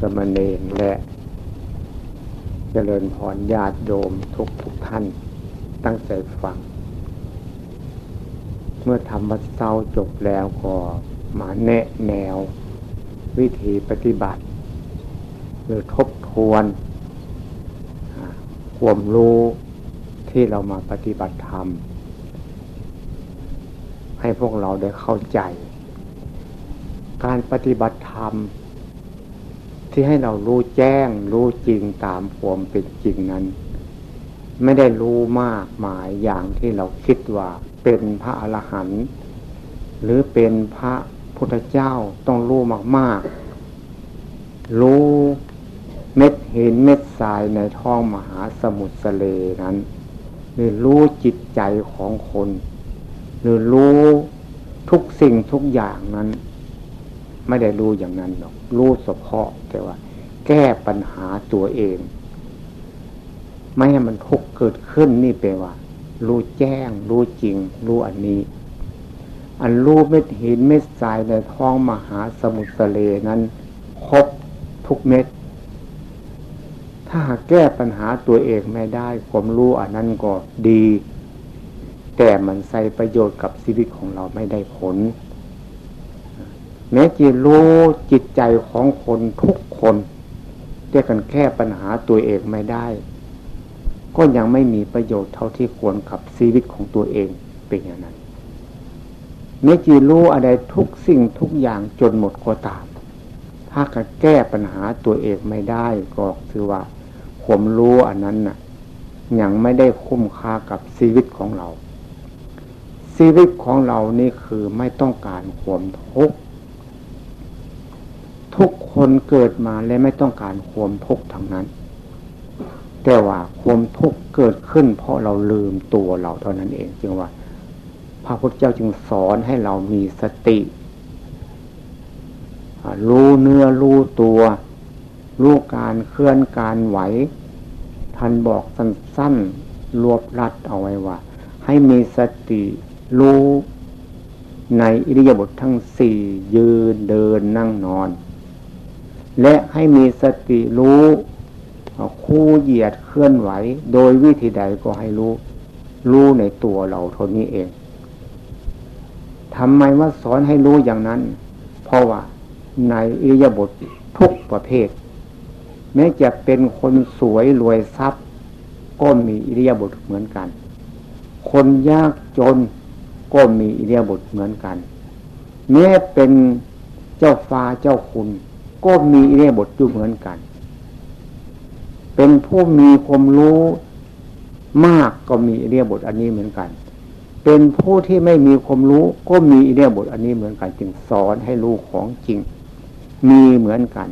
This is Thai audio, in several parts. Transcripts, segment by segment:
สมณเณรและเจริญพรญาติโยมทุกทุกท่าน ตั้งใจฟัง เมื่อทำวัดเศร้าจบแล้วก็มาแนะแนว วิธีปฏิบัติ หรือทบทวนความรู้ที่เรามาปฏิบัติธรรม ให้พวกเราได้เข้าใจ การปฏิบัติธรรม ที่ให้เรารู้แจ้ง รู้จริงตามความเป็นจริงนั้น ไม่ได้รู้มากมายอย่างที่เราคิดว่าเป็นพระอรหันต์หรือเป็นพระพุทธเจ้าต้องรู้มากๆ รู้เม็ดเห็นเม็ดทรายในท้องมหาสมุทรทะเลนั้น หรือรู้จิตใจของคน หรือรู้ทุกสิ่งทุกอย่างนั้น ไม่ได้รู้อย่างนั้นหรอก รู้เฉพาะแต่ว่า แก้ปัญหาตัวเอง ไม่ให้มันทุกเกิดขึ้นนี่แปลว่า รู้แจ้ง รู้จริง รู้อันนี้ อันรู้เม็ดหินเม็ดทรายในท้องมหาสมุทรทะเลนั้นครบทุกเม็ด ถ้าหากแก้ปัญหาตัวเองไม่ได้ ความรู้อันนั้นก็ดี แต่มันใส่ประโยชน์กับชีวิตของเราไม่ได้ผล แม้จะรู้จิตใจของคนทุกคนเรียกันแค่ปัญหาตัวเองไม่ได้ ก็ยังไม่มีประโยชน์เท่าที่ควรกับชีวิตของตัวเองเป็นอย่างนั้นแม้จะรู้อะไรทุกสิ่งทุกอย่างจนหมดก็ตาม ถ้าก็แก้ปัญหาตัวเองไม่ได้ก็คือว่าผมรู้อันนั้นน่ะยังไม่ได้คุ้มค่ากับชีวิตของเราชีวิตของเรานี่คือไม่ต้องการความทุกข์ ทุกคนเกิดมาและไม่ต้องการความทุกข์ทั้งนั้น แต่ว่าความทุกข์เกิดขึ้น เพราะเราลืมตัวเราเท่านั้นเองจึงว่า พระพุทธเจ้าจึงสอนให้เรามีสติรู้เนื้อรู้ตัวรู้การเคลื่อนการไหว ท่านบอกสั้นๆรวบรัดเอาไว้ว่า ให้มีสติรู้ในอิริยาบถททั้งสี่ยืนเดินนั่งนอน และให้มีสติรู้คู่เหยียดเคลื่อนไหว โดยวิธีใดก็ให้รู้ รู้ในตัวเราเท่านี้เองทำไมว่าสอนให้รู้อย่างนั้น เพราะว่าในอิริยาบถทุกประเภท แม้จะเป็นคนสวยรวยทรัพย์ ก็มีอิริยาบถเหมือนกัน คนยากจนก็มีอิริยาบถเหมือนกัน แม้เป็นเจ้าฟ้าเจ้าคุณ ก็มีเรียบทอยู่เหมือนกัน เป็นผู้มีความรู้มากก็มีเรียบทอันนี้เหมือนกัน เป็นผู้ที่ไม่มีความรู้ ก็มีเรียบทอันนี้เหมือนกัน จึงสอนให้รู้ของจริง มีเหมือนกัน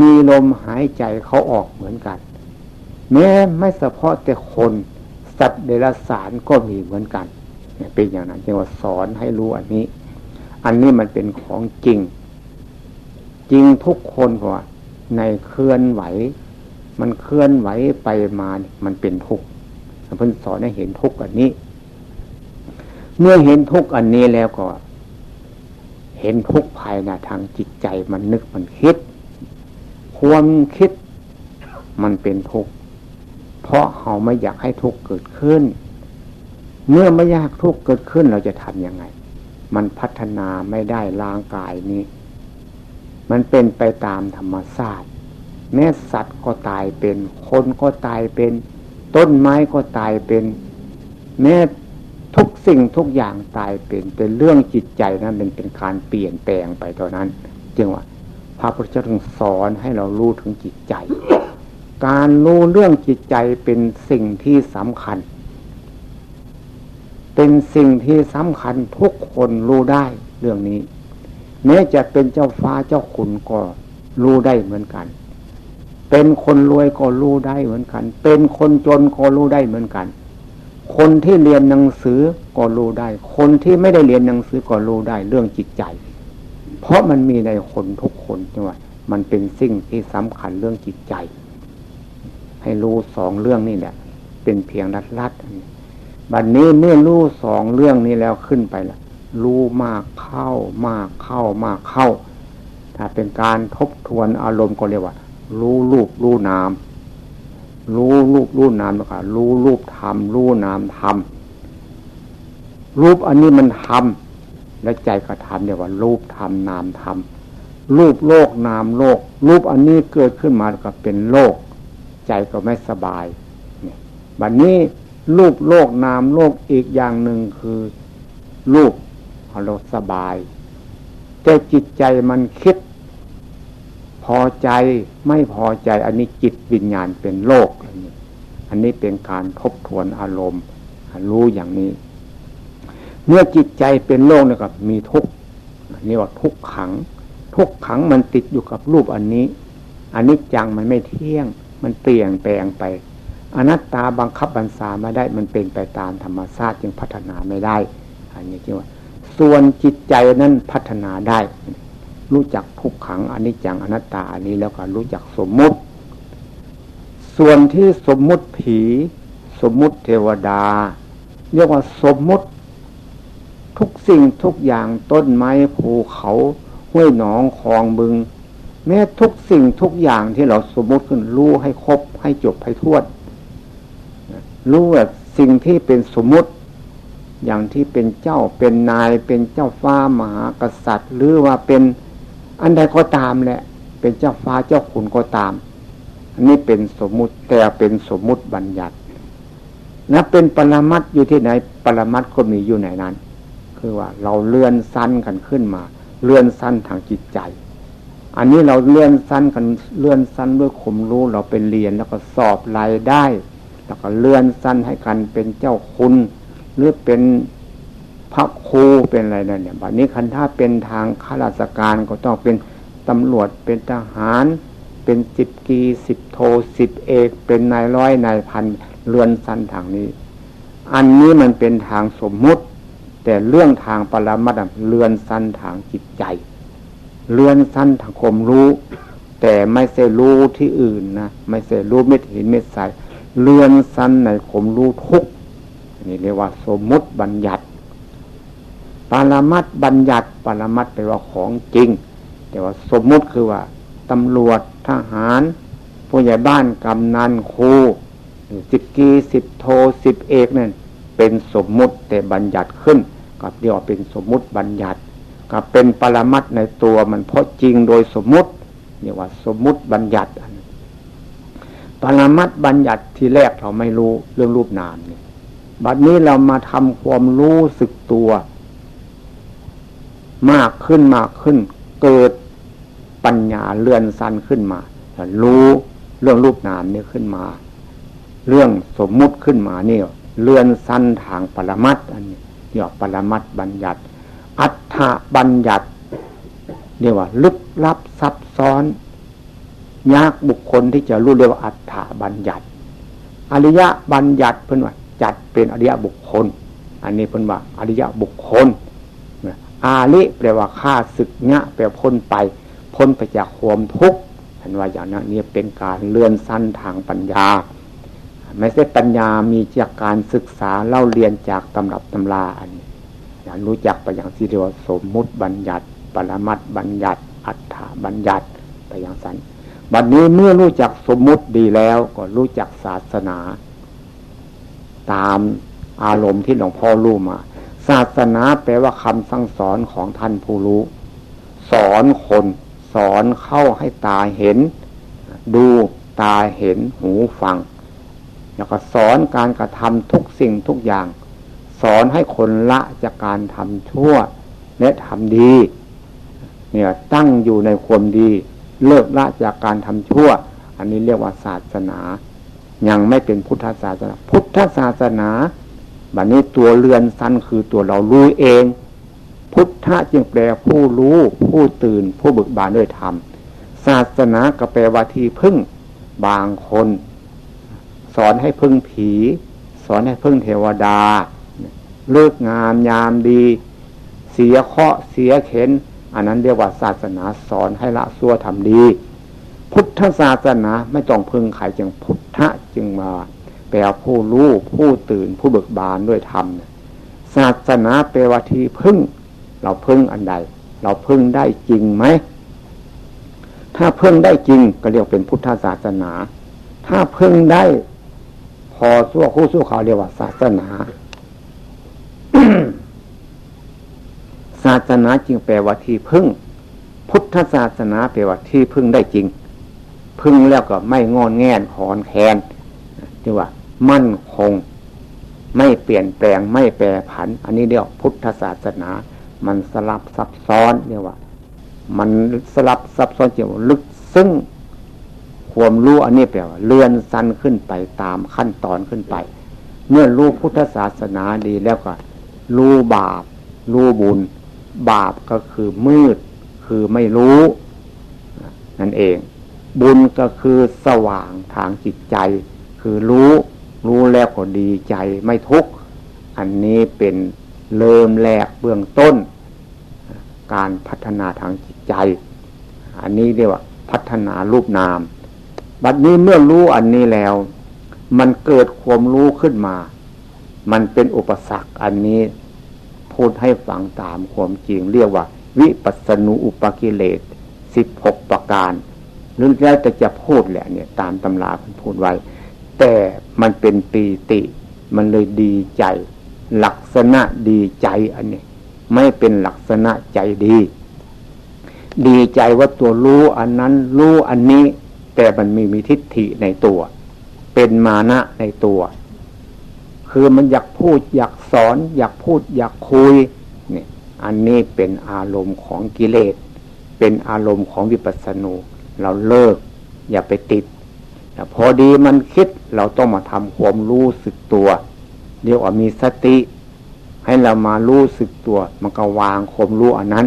มีลมหายใจเขาออกเหมือนกัน แม้ไม่เฉพาะแต่คนสัตว์เดรัจฉานก็มีเหมือนกัน เป็นอย่างนั้นจึงว่าสอนให้รู้อันนี้ อันนี้มันเป็นของจริง จริงทุกคนว่าในเคลื่อนไหว มันเคลื่อนไหวไปมามันเป็นทุกข์เพิ่นสอนให้เห็นทุกข์อันนี้ เมื่อเห็นทุกข์อันนี้แล้วก็ เห็นทุกข์ภายในทางจิตใจมันนึกมันคิด ความคิดมันเป็นทุกข์เพราะเขาไม่อยากให้ทุกข์เกิดขึ้น เมื่อไม่อยากทุกข์เกิดขึ้นเราจะทำยังไง มันพัฒนาไม่ได้ร่างกายนี้ มันเป็นไปตามธรรมชาติแม้สัตว์ก็ตายเป็น คนก็ตายเป็น ต้นไม้ก็ตายเป็น แม้ทุกสิ่งทุกอย่างตายเป็น เป็นเรื่องจิตใจนั้นเป็นเป็นการเปลี่ยนแปลงไปตอนนั้นจึงว่าพระพุทธเจ้าถึงสอนให้เรารู้ถึงจิตใจ การรู้เรื่องจิตใจเป็นสิ่งที่สำคัญ เป็นสิ่งที่สำคัญทุกคนรู้ได้เรื่องนี้ แม้จะเป็นเจ้าฟ้าเจ้าขุนก็รู้ได้เหมือนกัน เป็นคนรวยก็รู้ได้เหมือนกัน เป็นคนจนก็รู้ได้เหมือนกัน คนที่เรียนหนังสือก็รู้ได้ คนที่ไม่ได้เรียนหนังสือก็รู้ได้เรื่องจิตใจ เพราะมันมีในคนทุกคนใช่ไหมมันเป็นสิ่งที่สำคัญเรื่องจิตใจ ให้รู้สองเรื่องนี่แหละ เป็นเพียงรัดรัดบัดนนี้เมื่อรู้สองเรื่องนี้แล้วขึ้นไปละ รู้มากเข้ามากเข้ามากเข้า ถ้าเป็นการทบทวนอารมณ์ก็เรียกว่า รู้รูปรู้นามรู้รูปรู้นามแล้วก็รู้รูปธรรมรู้นามธรรมรูปอันนี้มันทำและใจก็ทำเรียกว่า รูปธรรมนามธรรมรูปโลกนามโลก รูปอันนี้เกิดขึ้นมาก็เป็นโลก ใจก็ไม่สบายเนี่ยบัดนนี้รูปโลกนามโลกอีกอย่างหนึ่งคือ รูป เราสบาย แต่จิตใจมันคิด พอใจไม่พอใจ อันนี้จิตวิญญาณเป็นโลกอันนี้อันนี้เป็นการทบทวนอารมณ์ รู้อย่างนี้ เมื่อจิตใจเป็นโลกเนี่ยกับมีทุกข์นี่ว่าทุกขัง ทุกขังมันติดอยู่กับรูปอันนี้อันนี้จังมันไม่เที่ยง มันเปลี่ยนแปลงไปอนัตตาบังคับบัญชาไม่ได้ มันเป็นไปตามธรรมชาติจึงพัฒนาไม่ได้ อันนี้ที่ว่า ส่วนจิตใจนั้นพัฒนาได้ รู้จักทุกขังอนิจจังอนัตตาอันนี้แล้วก็รู้จักสมมุติ ส่วนที่สมมุติผี สมมุติเทวดา เรียกว่าสมมุติ ทุกสิ่งทุกอย่างต้นไม้ภูเขาห้วยหนองคลองบึง แม้ทุกสิ่งทุกอย่างที่เราสมมุติขึ้นรู้ให้ครบให้จบให้ทวดรู้ว่าสิ่งที่เป็นสมมุติ อย่างที่เป็นเจ้าเป็นนายเป็นเจ้าฟ้ามหากษัตริย์ หรือว่าเป็นอันใดก็ตามแหละ เป็นเจ้าฟ้าเจ้าขุนก็ตาม อันนี้เป็นสมมุติแต่เป็นสมมุติบัญญัตินะเป็นปรมัตอยู่ที่ไหน ปรมัตก็มีอยู่ไหนนั้น คือว่าเราเลื่อนสั้นกันขึ้นมา เลื่อนสั้นทางจิตใจ อันนี้เราเลื่อนสั้นกันเลื่อนสั้นด้วยขมรู้เราเป็นเรียนแล้วก็สอบรายได้ แล้วก็เลื่อนสั้นให้กันเป็นเจ้าคุณ หรือเป็นพระครูเป็นอะไรนั่นเนี่ยบัดนี้คันถ้าเป็นทางข้าราชการก็ต้องเป็นตำรวจเป็นทหาร เป็นสิบกีสิบโทสิบเอกเป็นนายร้อยนายพันเรือนสั้นทางนี้ อันนี้มันเป็นทางสมมุติ แต่เรื่องทางปรมัตถ์เรือนสั้นทางจิตใจ เรือนสั้นทางคมรู้ แต่ไม่ใช่รู้ที่อื่นนะไม่ใช่รู้เม็ดหินเม็ดใสเรือนสั้นในคมรู้ทุก นี่เรียกว่า สมมุติบัญญัติ ปรมัตบัญญัติ ปรมัตแปลว่าของจริง แต่ว่าสมมุติคือว่าตำรวจทหาร ผู้ใหญ่บ้านกำนันครูสิบกีสิบโทสิบเอกนั่นเป็นสมมุติแต่บัญญัติขึ้นกับเดียวเป็นสมมุติบัญญัติกับเป็นปรมัตในตัวมันเพราะจริงโดยสมมุติเรียกว่าสมมุติบัญญัติปรมัตบัญญัติที่แรกเราไม่รู้เรื่องรูปนามเนี่ย บัดนี้เรามาทำความรู้สึกตัว มากขึ้นมากขึ้น เกิดปัญญาเลื่อนสั้นขึ้นมา รู้เรื่องรูปนามนี่ขึ้นมา เรื่องสมมุติขึ้นมาเนี่ยเลื่อนสั้นทางปรมัตอันนี้เรียกปรมัตบัญญัติ อัฏฐบัญญัติเรียกว่าลึกลับซับซ้อน ยากบุคคลที่จะรู้เรียกว่าอัฏฐบัญญัติ อริยบัญญัติเพื่อนว่า จัดเป็นอริยบุคคล อันนี้เป็นว่าอริยบุคคล อาลิแปลว่าฆ่าศึกเงะแปลพ้นไป พ้นไปจากความทุกข์ท่านว่าอย่างนั้นนี่เป็นการเลื่อนสั้นทางปัญญา ไม่ใช่ปัญญามีจากการศึกษาเล่าเรียนจากตำรับตำราอันนี้อย่างรู้จักไปอย่างที่เรียกว่าสมมุติบัญญัติ ปรมัตบัญญัติ อัฏฐบัญญัติไปอย่างนั้นบัดนนี้เมื่อรู้จักสมมุติดีแล้วก็รู้จักศาสนา ตามอารมณ์ที่หลวงพ่อรู้มา ศาสนาแปลว่าคำสั่งสอนของท่านผู้รู้ สอนคนสอนเข้าให้ตาเห็น ดูตาเห็นหูฟัง แล้วก็สอนการกระทำทุกสิ่งทุกอย่าง สอนให้คนละจากการทำชั่ว และทำดี เนี่ยตั้งอยู่ในความดี เลิกละจากการทำชั่ว อันนี้เรียกว่าศาสนา ยังไม่เป็นพุทธศาสนา พุทธศาสนาบัดนี้ตัวเรือนสั้นคือตัวเรารู้เอง พุทธะจึงแปลผู้รู้ ผู้ตื่น ผู้บึกบานด้วยธรรม ศาสนาก็แปลว่าที่พึ่งบางคน สอนให้พึ่งผี สอนให้พึ่งเทวดา เลิกงามยามดี เสียเคาะเสียเข็น อันนั้นเรียกว่าศาสนาสอนให้ละซัวทำดี ทธศาสนาไม่ต้องพึ่งใครจึงพุทธจึงมา แปลผู้รู้ผู้ตื่นผู้เบิกบานด้วยธรรมศาสนาแปลว่าที่พึ่ง เราพึ่งอันใด เราพึ่งได้จริงไหมถ้าพิ่งได้จริงก็เรียกเป็นพุทธศาสนา ถ้าพิ่งได้ พอสู้คู่สู้เขาเรียกว่า ศาสนา ศาสนาจริงแปลว่าที่พึ่ง พุทธศาสนาแปลว่าที่พึ่งได้จริง พึ่งแล้วก็ไม่งอนแง่นหอนแคนที่ว่า มั่นคง ไม่เปลี่ยนแปลงไม่แปรผัน อันนี้เรียกพุทธศาสนา มันสลับซับซ้อนเนี่ยว่า มันสลับซับซ้อนเจียวลึกซึ่งความรู้อันนี้แปลว่าเลื่อนสั้นขึ้นไปตามขั้นตอนขึ้นไป เมื่อรู้พุทธศาสนาดีแล้วก็รู้บาป รู้บุญ บาปก็คือมืด คือไม่รู้ นั่นเอง บุญก็คือสว่างทางจิตใจ คือรู้รู้แล้วก็ดีใจไม่ทุกข์ อันนี้เป็นเริ่มแรกเบื้องต้น การพัฒนาทางจิตใจ อันนี้เรียกว่าพัฒนารูปนาม บัดนี้เมื่อรู้อันนี้แล้ว มันเกิดความรู้ขึ้นมา มันเป็นอุปสรรคอันนี้พูดให้ฟังตามความจริงเรียกว่า วิปัสสนุอุปกิเลสสิบหกประการ หรือแล้วแต่จะพูดแหละเนี่ย ตามตำราพูดไว้ แต่มันเป็นปีติ มันเลยดีใจ ลักษณะดีใจอันนี้ไม่เป็นลักษณะใจดี ดีใจว่าตัวรู้อันนั้นรู้อันนี้ แต่มันมีมีทิฏฐิในตัว เป็นมานะในตัว คือมันอยากพูดอยากสอน อยากพูดอยากคุยเนี่ยอันนี้เป็นอารมณ์ของกิเลส เป็นอารมณ์ของวิปัสสนู เราเลิก อย่าไปติดพอดีมันคิดเราต้องมาทำความรู้สึกตัว เรียกว่ามีสติ ให้เรามารู้สึกตัว มันก็วางความรู้อันนั้น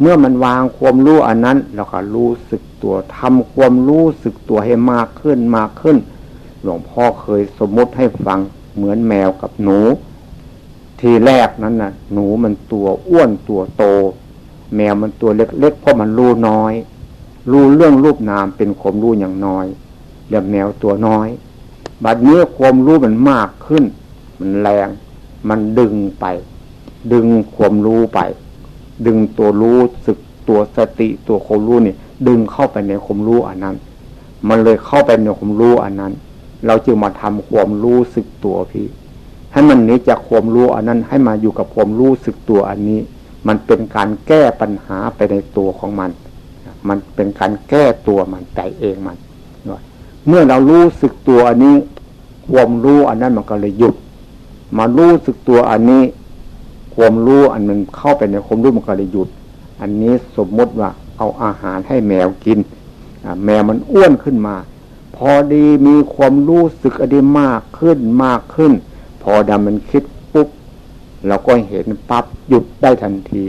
เมื่อมันวางความรู้อันนั้น เราก็รู้สึกตัวทำความรู้สึกตัวให้มากขึ้นมากขึ้น หลวงพ่อเคยสมมติให้ฟังเหมือนแมวกับหนู ทีแรกนั้นน่ะ หนูมันตัวอ้วนตัวโต แมวมันตัวเล็กๆเพราะมันรู้น้อย รู้เรื่องรูปนามเป็นความรู้อย่างน้อยเรียกแมวตัวน้อย บัดนี้ความรู้มันมากขึ้น มันแรง มันดึงไป ดึงความรู้ไป ดึงตัวรู้สึกตัวสติตัวความรู้นี่ดึงเข้าไปในความรู้อันนั้น มันเลยเข้าไปในความรู้อันนั้น เราจึงมาทำความรู้สึกตัวพี่ ให้มันหนีจากความรู้อันนั้นให้มาอยู่กับความรู้สึกตัวอันนี้ มันเป็นการแก้ปัญหาไปในตัวของมัน มันเป็นการแก้ตัวมันใจเองมันเมื่อเรารู้สึกตัวอันนี้ความรู้อันนั้นมันก็เลยหยุด มารู้สึกตัวอันนี้ความรู้อันมันเข้าไปในความรู้มันก็เลยหยุด อันนี้สมมติว่าเอาอาหารให้แมวกินแมวมันอ้วนขึ้นมา พอดีมีความรู้สึกอดีมากขึ้นมากขึ้น พอดามันคิดปุ๊บเราก็เห็นปั๊บหยุดได้ทันที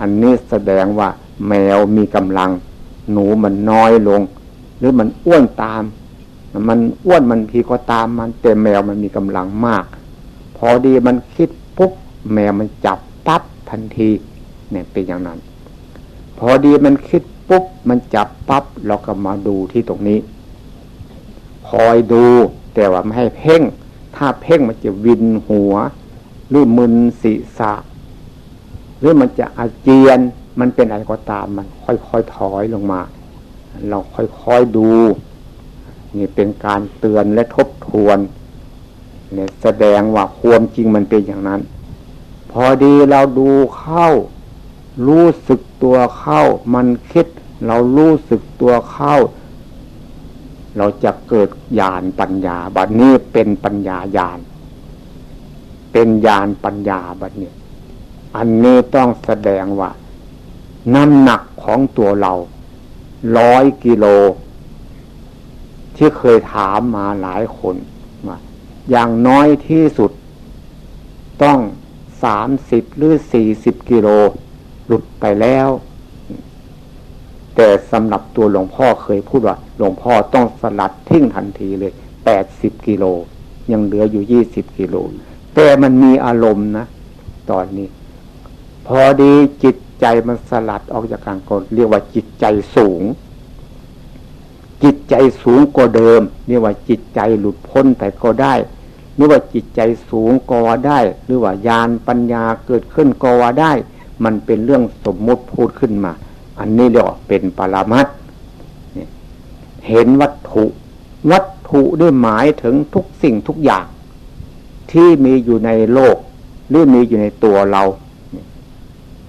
อันนี้แสดงว่าแมวมีกำลัง หนูมันน้อยลง หรือมันอ้วนตาม มันอ้วนมันพีก็ตามมันแต่แมวมันมีกำลังมาก พอดีมันคิดปุ๊บแมวมันจับปั๊บทันที เนี่ยเป็นอย่างนั้น พอดีมันคิดปุ๊บมันจับปั๊บเราก็มาดูที่ตรงนี้ คอยดูแต่ว่าไม่ให้เพ่ง ถ้าเพ่งมันจะวินหัว หรือมึนศีรษะ หรือมันจะอาเจียน มันเป็นอะไรก็ตามมันค่อยๆถอยลงมา เราค่อยๆดู นี่เป็นการเตือนและทบทวนเนี่ยแสดงว่าความจริงมันเป็นอย่างนั้น พอดีเราดูเข้า รู้สึกตัวเข้า มันคิด เรารู้สึกตัวเข้า เราจะเกิดญาณปัญญาบัดนี้เป็นปัญญาญาณเป็นญาณปัญญาบัดนี้อันนี้ต้องแสดงว่า น้ำหนักของตัวเราร้อยกิโล ที่เคยถามมาหลายคนว่าอย่างน้อยที่สุด ต้องสามสิบหรือสี่สิบกิโล หลุดไปแล้ว แต่สำหรับตัวหลวงพ่อเคยพูดว่า หลวงพ่อต้องสลัดทิ้งทันทีเลยแปดสิบกิโล ยังเหลืออยู่ยี่สิบกิโล แต่มันมีอารมณ์นะ ตอนนี้ พอดีจิต ใจมันสลัดออกจากกลารกนเรียกว่าจิตใจสูง จิตใจสูงกว่าเดิม เรียกว่าจิตใจหลุดพ้นแต่ก็ได้หรือว่าจิตใจสูงก็ว่าได้ หรือว่าญาณปัญญาเกิดขึ้นก็ว่าได้ มันเป็นเรื่องสมมุติพูดขึ้นมา อันนี้เรียกว่าเป็นปรามัดเห็นวัตถุ วัตถุได้หมายถึงทุกสิ่งทุกอย่าง ที่มีอยู่ในโลก หรือมีอยู่ในตัวเรา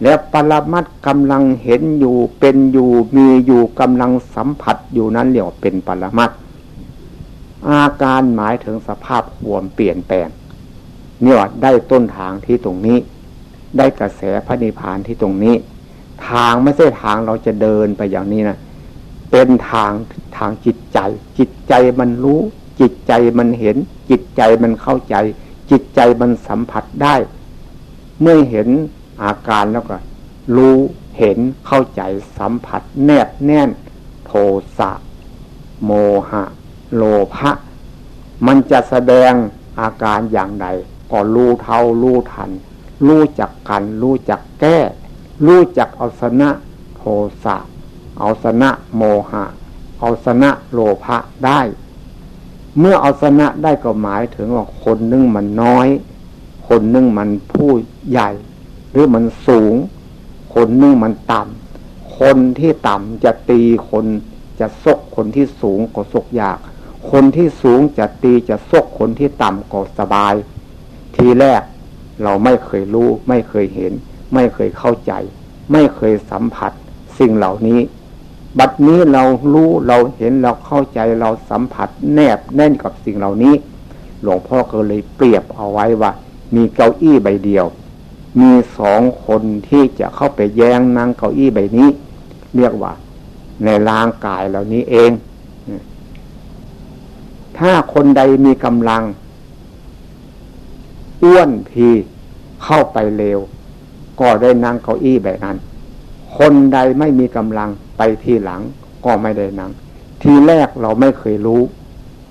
แล้วปรมัดกำลังเห็นอยู่เป็นอยู่มีอยู่กำลังสัมผัสอยู่นั้นเรียกว่าเป็นปรมัดอาการหมายถึงสภาพรวมเปลี่ยนแปลงเนี่ยได้ต้นทางที่ตรงนี้ ได้กระแสพระนิพพานที่ตรงนี้ ทางไม่ใช่ทางเราจะเดินไปอย่างนี้นะเป็นทางทางจิตใจ จิตใจมันรู้ จิตใจมันเห็น จิตใจมันเข้าใจ จิตใจมันสัมผัสได้ เมื่อเห็น อาการแล้วก็ รู้เห็นเข้าใจสัมผัส แนบแน่น โทสะ โมหะ โลภะมันจะแสดงอาการอย่างใดก็รู้เท่ารู้ทัน รู้จักกัน รู้จักแก้ รู้จักเอาชนะ โทสะ เอาชนะ โมหะ เอาชนะโลภะได้ เมื่อเอาชนะได้ก็หมายถึงว่าคนนึงมันน้อย คนนึงมันผู้ใหญ่ หรือมันสูง คนนึงมันต่ำคนที่ต่ำจะตีคนจะซกคนที่สูงก็ซกยาก คนที่สูงจะตีจะซกคนที่ต่ำก็สบาย ทีแรกเราไม่เคยรู้ ไม่เคยเห็น ไม่เคยเข้าใจ ไม่เคยสัมผัส สิ่งเหล่านี้ บัดนี้เรารู้เราเห็นเราเข้าใจเราสัมผัสแนบแน่นกับสิ่งเหล่านี้ หลวงพ่อก็เลยเปรียบเอาไว้ว่า มีเก้าอี้ใบเดียว มีสองคนที่จะเข้าไปแย้งนั่งเก้าอี้ใบนี้ เรียกว่า ในร่างกายเหล่านี้เอง ถ้าคนใดมีกำลัง อ้วนพีเข้าไปเร็ว ก็ได้นั่งเก้าอี้แบบนั้น คนใดไม่มีกำลังไปทีหลังก็ไม่ได้นั่ง ทีแรกเราไม่เคยรู้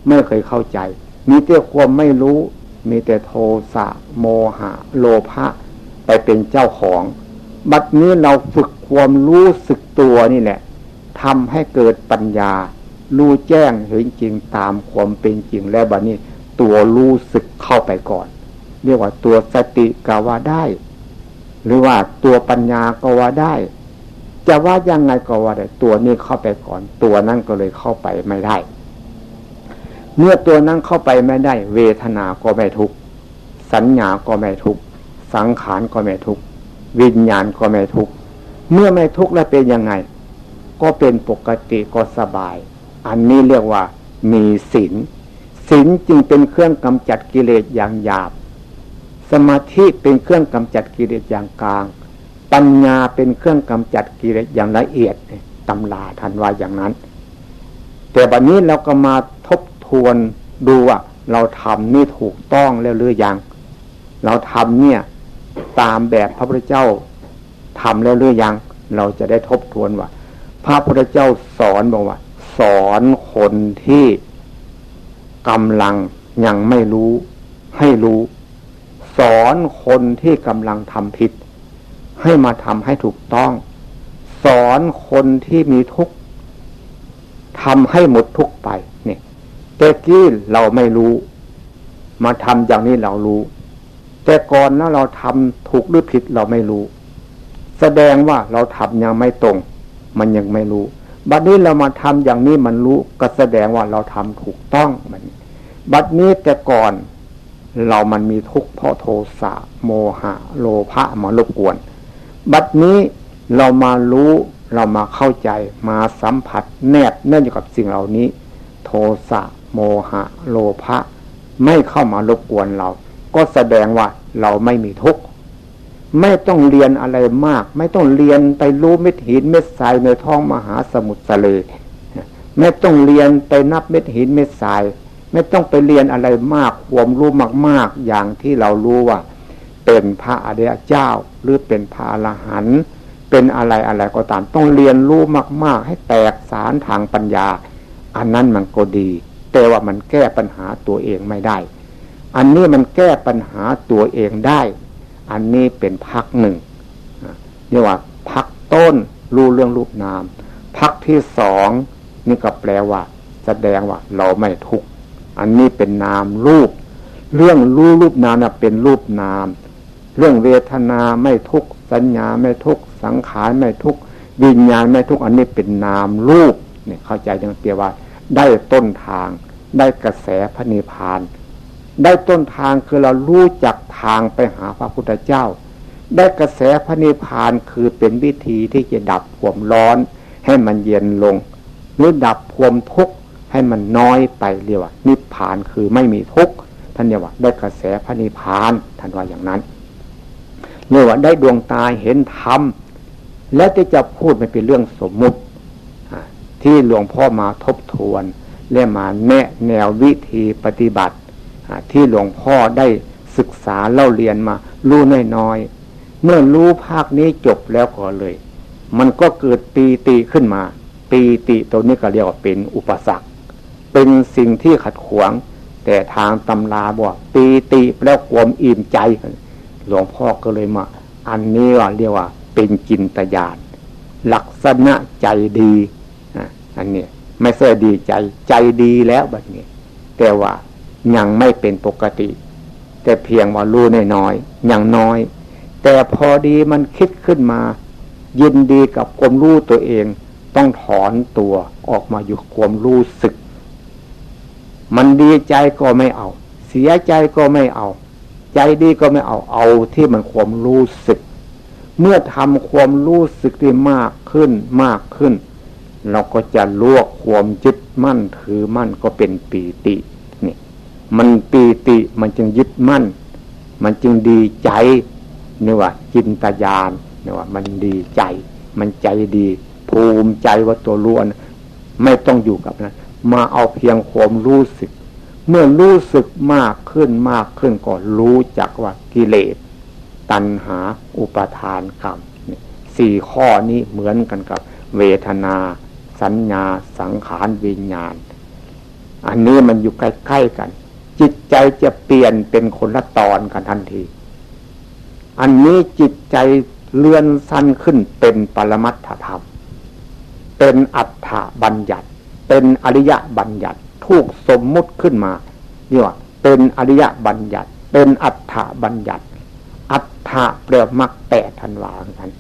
ไม่เคยเข้าใจ มีแต่ความไม่รู้ มีแต่โทสะโมหะ โลภะ เป็นเจ้าของ บัดนี้เราฝึกความรู้สึกตัวนี่แหละทำให้เกิดปัญญา รู้แจ้งเห็นจริงตามความเป็นจริงแล้วบัดนี้ ตัวรู้สึกเข้าไปก่อน เรียกว่าตัวสติกว่าได้ หรือว่าตัวปัญญาก็ว่าได้ จะว่ายังไงก็ว่าได้ ตัวนี้เข้าไปก่อน ตัวนั้นก็เลยเข้าไปไม่ได้ เมื่อตัวนั้นเข้าไปไม่ได้ เวทนา ก็ไม่ทุกสัญญาก็ไม่ทุก สังขารก็ไม่ทุกวิญญาณก็ไม่ทุกเมื่อไม่ทุกแล้วเป็นยังไง ก็เป็นปกติก็สบาย อันนี้เรียกว่ามีศีลศีลจึงเป็นเครื่องกำจัดกิเลสอย่างหยาบ สมาธิเป็นเครื่องกำจัดกิเลสอย่างกลาง ปัญญาเป็นเครื่องกำจัดกิเลสอย่างละเอียดตำลาทันว่าอย่างนั้น แต่บัดนี้เราก็มาทบทวนดูว่าเราทำนี่ถูกต้องแล้วหรือยังเราทำเนี่ย ตามแบบพระพุทธเจ้าทำแล้วหรือยัง เราจะได้ทบทวนว่า พระพุทธเจ้าสอนบอกว่า สอนคนที่กำลังยังไม่รู้ ให้รู้ สอนคนที่กำลังทำผิด ให้มาทำให้ถูกต้อง สอนคนที่มีทุกข์ทำให้หมดทุกข์ไปเนี่ยแต่กี้เราไม่รู้ มาทำอย่างนี้เรารู้ แต่ก่อนนะเราทำถูกหรือผิดเราไม่รู้ แสดงว่าเราทำยังไม่ตรง มันยังไม่รู้บัดนี้เรามาทำอย่างนี้มันรู้ก็แสดงว่าเราทำถูกต้องมันบัดนี้แต่ก่อนเรามันมีทุกข์เพราะโทสะโมหะ โลภะมารบกวน บัดนี้เรามารู้เรามาเข้าใจมาสัมผัสแนบแน่นอยู่กับสิ่งเหล่านี้ โทสะโมหะ โลภะไม่เข้ามารบกวนเรา ก็แสดงว่าเราไม่มีทุกข์ไม่ต้องเรียนอะไรมาก ไม่ต้องเรียนไปรู้เม็ดหินเม็ดทรายในท้องมหาสมุทรทะเลไม่ต้องเรียนไปนับเม็ดหินเม็ดทราย ไม่ต้องไปเรียนอะไรมากความรู้มาก ๆ อย่างที่เรารู้ว่า เป็นพระอริยเจ้า หรือเป็นพระอรหันต์เป็นอะไรอะไรก็ตาม ต้องเรียนรู้มาก ๆ ให้แตกสารทางปัญญา อันนั้นมันก็ดี แต่ว่ามันแก้ปัญหาตัวเองไม่ได้ อันนี้มันแก้ปัญหาตัวเองได้ อันนี้เป็นพักหนึ่งเรียกว่าพักต้นรู้เรื่องรูปนามพักที่สองนี่ก็แปลว่า แสดงว่า เราไม่ทุกข์อันนี้เป็นนามรูป เรื่องรู้รูปนามเป็นรูปนาม เรื่องเวทนาไม่ทุกสัญญาไม่ทุกสังขารไม่ทุกวิญญาณไม่ทุกอันนี้เป็นนามรูปเนี่ยเข้าใจยังเปียว่า ได้ต้นทาง ได้กระแสพระนิพพาน ได้ต้นทางคือเรารู้จักทางไปหาพระพุทธเจ้า ได้กระแสพระนิพพานคือเป็นวิธีที่จะดับความร้อนให้มันเย็นลง หรือดับความทุกข์ให้มันน้อยไปเรียกว่า นิพพานคือไม่มีทุกข์ท่านเรียกว่า ได้กระแสพระนิพพานท่านว่าอย่างนั้นเรียกว่าได้ดวงตาเห็นธรรมและที่จะพูดไมันเป็นเรื่องสมมุติที่หลวงพ่อมาทบทวน และมาแนะแนววิธีปฏิบัติ ที่หลวงพ่อได้ศึกษาเล่าเรียนมารู้น้อยๆเมื่อรู้ภาคนี้จบแล้วก็เลย มันก็เกิดปีติขึ้นมา ปีติตัวนี้ก็เรียกว่าเป็นอุปสรรค เป็นสิ่งที่ขัดขวาง แต่ทางตำราบอกปีติแล้วความอิ่มใจ หลวงพ่อก็เลยมา อันนี้ว่าเรียกว่า เป็นจินตญาณลักษณะใจดีอันนี้ไม่ใช่ดีใจใจดีแล้วแบบนี้ แต่ว่า ยังไม่เป็นปกติ แต่เพียงว่ารู้น้อยๆอย่างน้อย แต่พอดีมันคิดขึ้นมา ยินดีกับความรู้ตัวเอง ต้องถอนตัวออกมาอยู่ความรู้สึก มันดีใจก็ไม่เอา เสียใจก็ไม่เอา ใจดีก็ไม่เอาเอาที่มันความรู้สึก เมื่อทำความรู้สึกได้มากขึ้นมากขึ้น เราก็จะลวกความยึดมั่นถือมั่นก็เป็นปีติ มันปีติมันจึงยึดมั่น มันจึงดีใจนี่ว่าจินตยานนี่ว่ามันดีใจ มันใจดี ภูมิใจว่าตัวล้วนไม่ต้องอยู่กับนะมาเอาเพียงความรู้สึก เมื่อรู้สึกมากขึ้นมากขึ้นก็รู้จักว่ากิเลส ตัณหาอุปทานกรรมสี่ข้อนี้เหมือนกันกับ เวทนา สัญญา สังขารวิญญาณ อันนี้มันอยู่ใกล้ๆกัน จิตใจจะเปลี่ยนเป็นคนละตอนกันทันที อันนี้จิตใจเลื่อนสั้นขึ้นเป็นปรมัตถธรรม เป็นอัฏฐบัญญัติ เป็นอริยบัญญัติถูกสมมุติขึ้นมาเนี่ยเป็นอริยบัญญัติ เป็นอัฏฐบัญญัติ อัฏฐแปลมักแปดทันวางกัน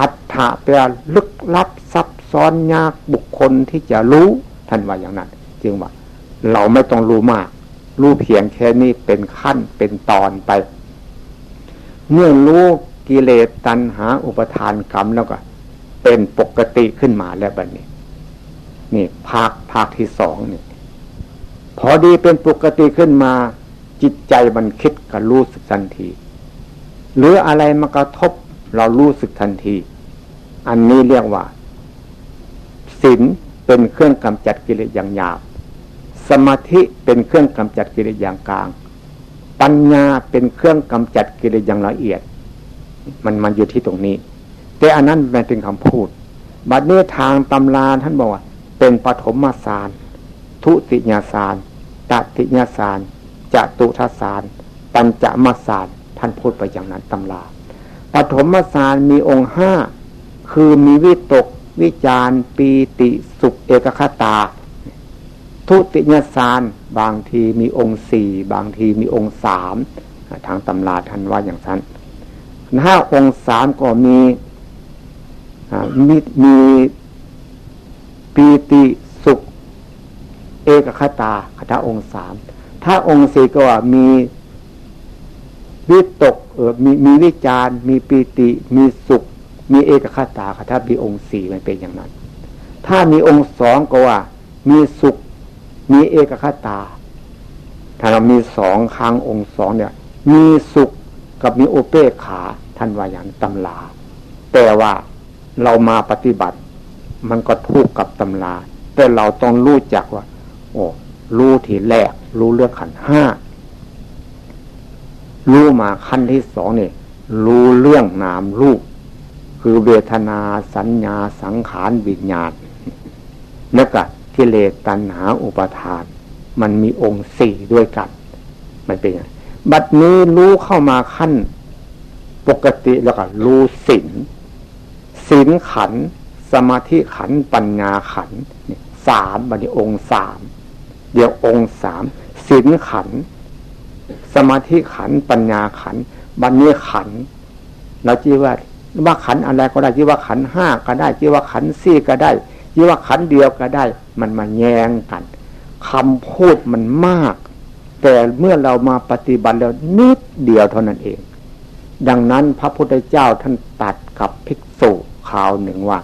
อัฏฐแปลลึกลับซับซ้อนยากบุคคลที่จะรู้ท่านว่าอย่างนั้น จึงว่า เราไม่ต้องรู้มาก รู้เพียงแค่นี้เป็นขั้นเป็นตอนไป เมื่อรู้กิเลสตัณหาอุปทานกรรมแล้วก็ เป็นปกติขึ้นมาแล้วบัดนี้ นี่ภาคภาคที่สองนี่พอดีเป็นปกติขึ้นมา จิตใจมันคิดกับรู้สึกทันที หรืออะไรมากระทบเรารู้สึกทันที อันนี้เรียกว่าศีลเป็นเครื่องกำจัดกิเลสอย่างหยาบ สมาธิเป็นเครื่องกำจัดกิเลสอย่างกลาง ปัญญาเป็นเครื่องกำจัดกิเลสอย่างละเอียด มันมันอยู่ที่ตรงนี้ แต่อันนั้นมันเป็นคำพูดบัดนี้ทางตำราท่านบอกว่า เป็นปฐมมาสาร ทุติยาสารตติยาสารจตุทัสาร ปัญจมาสารท่านพูดไปอย่างนั้นตำราปฐมมาสารมีองค์ห้าคือมีวิตก วิจารปีติสุขเอกคตา ทุติยสารบางทีมีองค์สี่บางทีมีองค์สามทางตำราท่านว่าอย่างนั้นถ้าองค์สามก็มีมีมีปีติสุข เอกคตาคาองค์สามถ้าองค์สี่ก็มีวิตกเออมีมีวิจารมีปีติ มีสุข มีเอกคตาคถ้ามีองค์สี่มันเป็นอย่างนั้น ถ้ามีองค์สองก็ว่า มีสุข มีเอกคตา ถ้าเรามีสองครั้งองค์สองเนี่ย มีสุขกับมีโอเปขาท่านว่าอย่างตำลา แต่ว่าเรามาปฏิบัติ มันก็ทุกกับตำลา แต่เราต้องรู้จักว่า โอ้รู้ทีแรก รู้เรื่องขันห้ารู้มาขั้นที่สองเนี่ยรู้เรื่องนามรูป คือเวทนาสัญญาสังขารวิญญาณแล้วก็ กิเลสตัณหาอุปาทาน มันมีองค์สี่ด้วยกัน มันเป็นอย่างบัดนี้รู้เข้ามาขั้น ปกติแล้วก็รู้สินสินขัน สมาธิขันปัญญาขันสามบัดนี้องค์สามเดี๋ยวองค์สามสินขัน สมาธิขันปัญญาขันบัดนี้ขันเราจีว่าว่าขันอะไรก็ได้จีว่าขันห้าก็ได้จีว่าขันสี่ก็ได้ ที่ว่าขันเดียวก็ได้ มันมาแย่งกันคำพูดมันมาก แต่เมื่อเรามาปฏิบัติแล้วนิดเดียวเท่านั้นเอง ดังนั้นพระพุทธเจ้าท่านตัดกับภิกษุข่าวหนึ่งว่า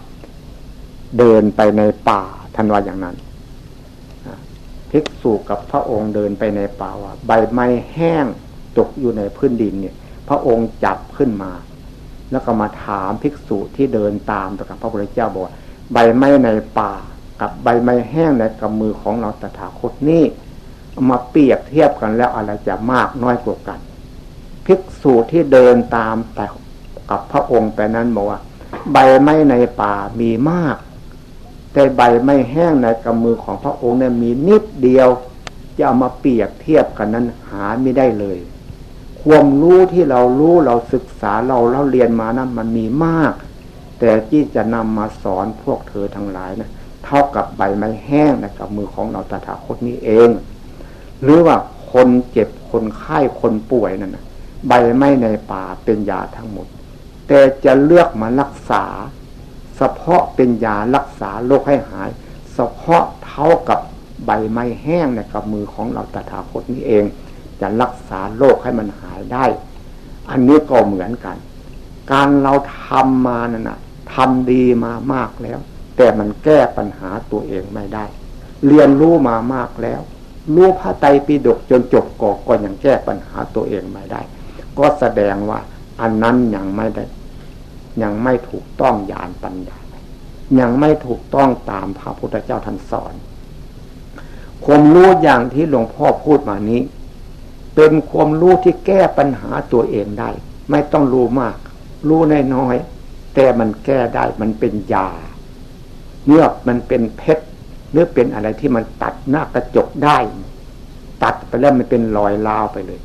เดินไปในป่าท่านว่าอย่างนั้นภิกษุกับพระองค์เดินไปในป่าว่า ใบไม้แห้งตกอยู่ในพื้นดินเนี่ย พระองค์จับขึ้นมา แล้วก็มาถามภิกษุที่เดินตามต่อกับพระพุทธเจ้าบอก ใบไม้ในป่า กับใบไม้แห้งในกำมือของเราตถาคตนี่มาเปรียบเทียบกันแล้วอะไรจะมากน้อยกว่ากัน ภิกษุที่เดินตามแต่กับพระองค์ไปนั้นบอกว่า ใบไม้ในป่ามีมาก แต่ใบไม่แห้งในกำมือของพระองค์เนี่ยมีนิดเดียวจะเอามาเปรียบเทียบกันนั้นหาไม่ได้เลย ความรู้ที่เรารู้เราศึกษาเราเราเรียนมานะั้นมันมีมาก แต่ที่จะนำมาสอนพวกเธอทั้งหลายนะเท่ากับใบไม้แห้งในกับมือของเราตถาคตนี้เอง หรือว่าคนเจ็บคนไข้คนป่วยนั่นนะใบไม้ในป่าเป็นยาทั้งหมด แต่จะเลือกมารักษา เฉพาะเป็นยารักษาโรคให้หาย เฉพาะเท่ากับใบไม้แห้งในกับมือของเราตถาคตนี้เอง จะรักษาโรคให้มันหายได้ อันนี้ก็เหมือนกัน การเราทำมานั่นนะทำดีมามากแล้ว แต่มันแก้ปัญหาตัวเองไม่ได้ เรียนรู้มามากแล้ว รู้พระไตรปิฎกจนจบก่อก็ยังแก้ปัญหาตัวเองไม่ได้ ก็แสดงว่า อันนั้นยังไม่ได้ ยังไม่ถูกต้องญาณปัญญา ยังไม่ถูกต้องตามพระพุทธเจ้าท่านสอนความรู้อย่างที่หลวงพ่อพูดมานี้ เป็นความรู้ที่แก้ปัญหาตัวเองได้ ไม่ต้องรู้มาก รู้น้อยแต่มันแก้ได้มันเป็นยาเมื่อมันเป็นเพชรหรือเป็นอะไรที่มันตัดหน้ากระจกได้ ตัดไปแล้วมันเป็นรอยลาวไปเลย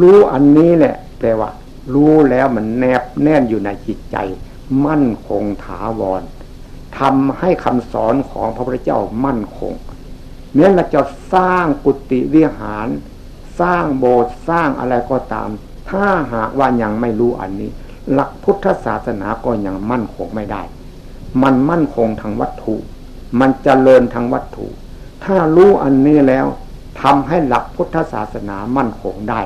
รู้อันนี้แหละแต่ว่า รู้แล้วมันแนบแน่นอยู่ในจิตใจ มั่นคงถาวรทำให้คำสอนของพระพุทธเจ้ามั่นคงเมื่อเราจะสร้างกุฏิวิหาร สร้างโบสถ์สร้างอะไรก็ตาม ถ้าหากว่ายังไม่รู้อันนี้ หลักพุทธศาสนาก็ยังมั่นคงไม่ได้ มันมั่นคงทางวัตถุ มันจเจริญทางวัตถุ ถ้ารู้อันนี้แล้วทำให้หลักพุทธศาสนามั่นคงได้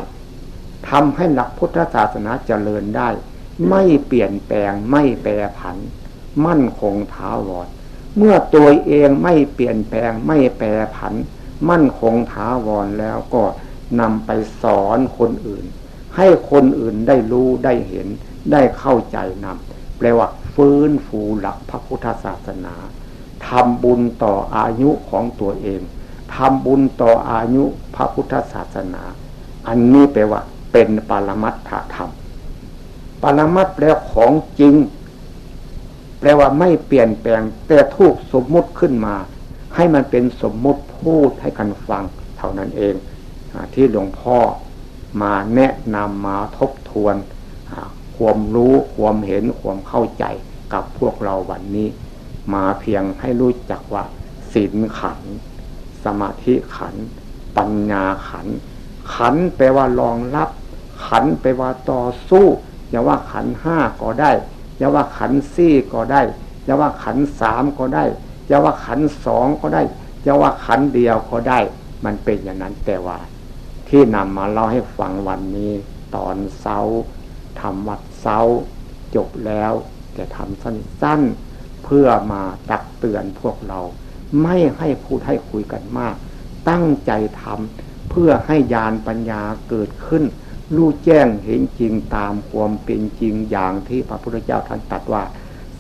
ทำให้หลักพุทธศาสนาเจริญได้ ไม่เปลี่ยนแปลงไม่แปรผัน มั่นคงท้าวรเมื่อตัวเองไม่เปลี่ยนแปลงไม่แปรผัน มั่นคงท้าวรแล้วก็นำไปสอนคนอื่น ให้คนอื่นได้รู้ได้เห็น ได้เข้าใจนำแปลว่าฟื้นฟูหลักพระพุทธศาสนาทำบุญต่ออายุของตัวเองทำบุญต่ออายุพระพุทธศาสนา อันนี้แปลว่า เป็นปรมัตถธรรม ปรมัตแปลของจริง แปลว่าไม่เปลี่ยนแปลง แต่ถูกสมมุติขึ้นมา ให้มันเป็นสมมุติพูดให้กันฟัง เท่านั้นเองที่หลวงพ่อมาแนะนำมาทบทวน ความรู้ความเห็นความเข้าใจกับพวกเราวันนี้ มาเพียงให้รู้จักว่าศีลขัน สมาธิขัน ปัญญาขัน ขันแปลว่ารองรับ ขันไปลว่าต่อสู้อย่าว่าขันห้าก็ได้อย่าว่าขันสี่ก็ได้อย่าว่าขันสามก็ได้อย่าว่าขันสองก็ได้อย่าว่าขันเดียวก็ได้ มันเป็นอย่างนั้นแต่ว่า ที่นำมาเล่าให้ฟังวันนี้ ตอนเช้า ทำวัดเช้าจบแล้วแต่ทำสั้นๆเพื่อมาตักเตือนพวกเรา ไม่ให้พูดให้คุยกันมาก ตั้งใจทำเพื่อให้ญาณปัญญาเกิดขึ้น รู้แจ้งเห็นจริงตามความเป็นจริงอย่างที่พระพุทธเจ้าท่านตรัสว่า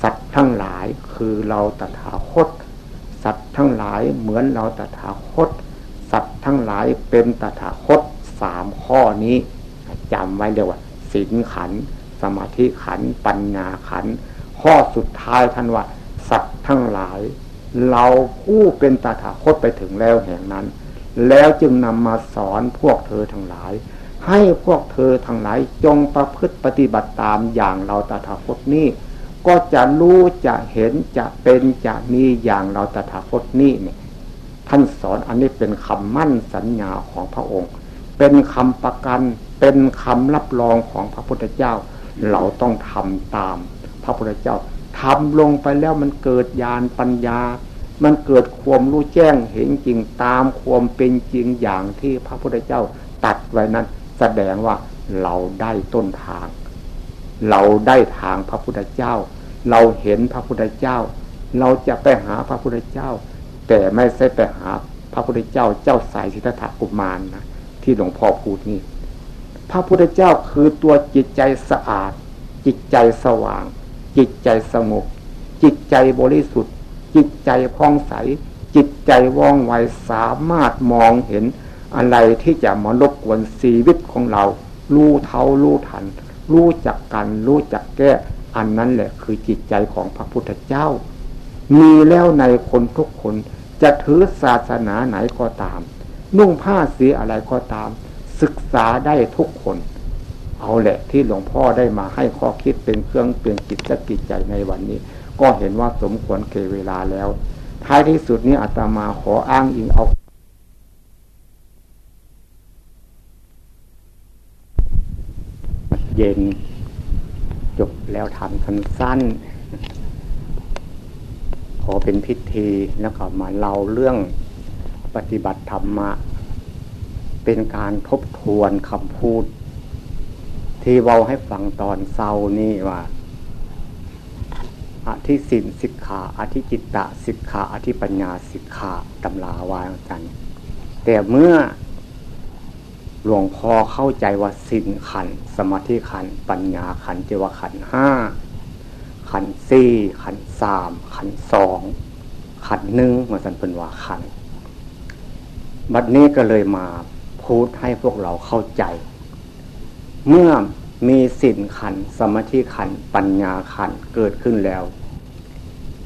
สัตว์ทั้งหลายคือเราตถาคต สัตว์ทั้งหลายเหมือนเราตถาคต สัตว์ทั้งหลายเป็นตถาคตสามข้อนี้จำไว้เรียว่า ศีลขัน สมาธิขัน ปัญญาขัน ข้อสุดท้ายท่านว่า สัตว์ทั้งหลาย เราผู้เป็นตถาคตไปถึงแล้วแห่งนั้น แล้วจึงนำมาสอนพวกเธอทั้งหลาย ให้พวกเธอทั้งหลายจงประพฤติปฏิบัติตามอย่างเราตถาคตนี้ก็จะรู้จะเห็นจะเป็นจะมีอย่างเราตถาคตนี้เนี่ยท่านสอนอันนี้เป็นคำมั่นสัญญาของพระองค์ เป็นคำประกัน เป็นคำรับรองของพระพุทธเจ้า เราต้องทำตาม พระพุทธเจ้าทำลงไปแล้วมันเกิดญาณปัญญา มันเกิดความรู้แจ้งเห็นจริงตามความเป็นจริงอย่างที่พระพุทธเจ้าตัดไว้นั้น แสดงว่าเราได้ต้นทาง เราได้ทางพระพุทธเจ้า เราเห็นพระพุทธเจ้า เราจะไปหาพระพุทธเจ้า แต่ไม่ใช่ไปหาพระพุทธเจ้าเจ้าสายสิทธัตถกุมารนะที่หลวงพ่อพูดนี่ พระพุทธเจ้าคือตัวจิตใจสะอาด จิตใจสว่าง จิตใจสงบจิตใจบริสุทธิ์ จิตใจพองใส จิตใจว่องไวสามารถมองเห็นอะไรที่จะมารบกวนชีวิตของเรา รู้เท่ารู้ทัน รู้จักกัน รู้จักแก้ อันนั้นแหละคือจิตใจของพระพุทธเจ้า มีแล้วในคนทุกคนจะถือศาสนาไหนก็ตาม นุ่งผ้าสีอะไรก็ตาม ศึกษาได้ทุกคน เอาแหละที่หลวงพ่อได้มาให้ข้อคิดเป็นเครื่องเปลี่ยนจิตและจิตใจในวันนี้ ก็เห็นว่าสมควรเกเวลาแล้ว ท้ายที่สุดนี้อาตมาขออ้างอิงเอาเย็นจบแล้วทำคันสั้น ขอเป็นพิธีแล้วก็มาเล่าเรื่องปฏิบัติธรรมะ เป็นการทบทวนคำพูด ที่เว้าให้ฟังตอนเศร้านี่ว่าอธิสินสิกขาอธิจิตตะสิกขาอธิปัญญาสิกขาตำลาวากันแต่เมื่อหลวงพ่อเข้าใจว่าสินขัน สมาธิขัน ปัญญาขันเจวขันห้าขันสี่ขันสามขันสองขันหนึ่งมาสันเป็นว่าขันบัดนี้ก็เลยมา พูดให้พวกเราเข้าใจ เมื่อมีสินขันสมาธิขันปัญญาขันเกิดขึ้นแล้ว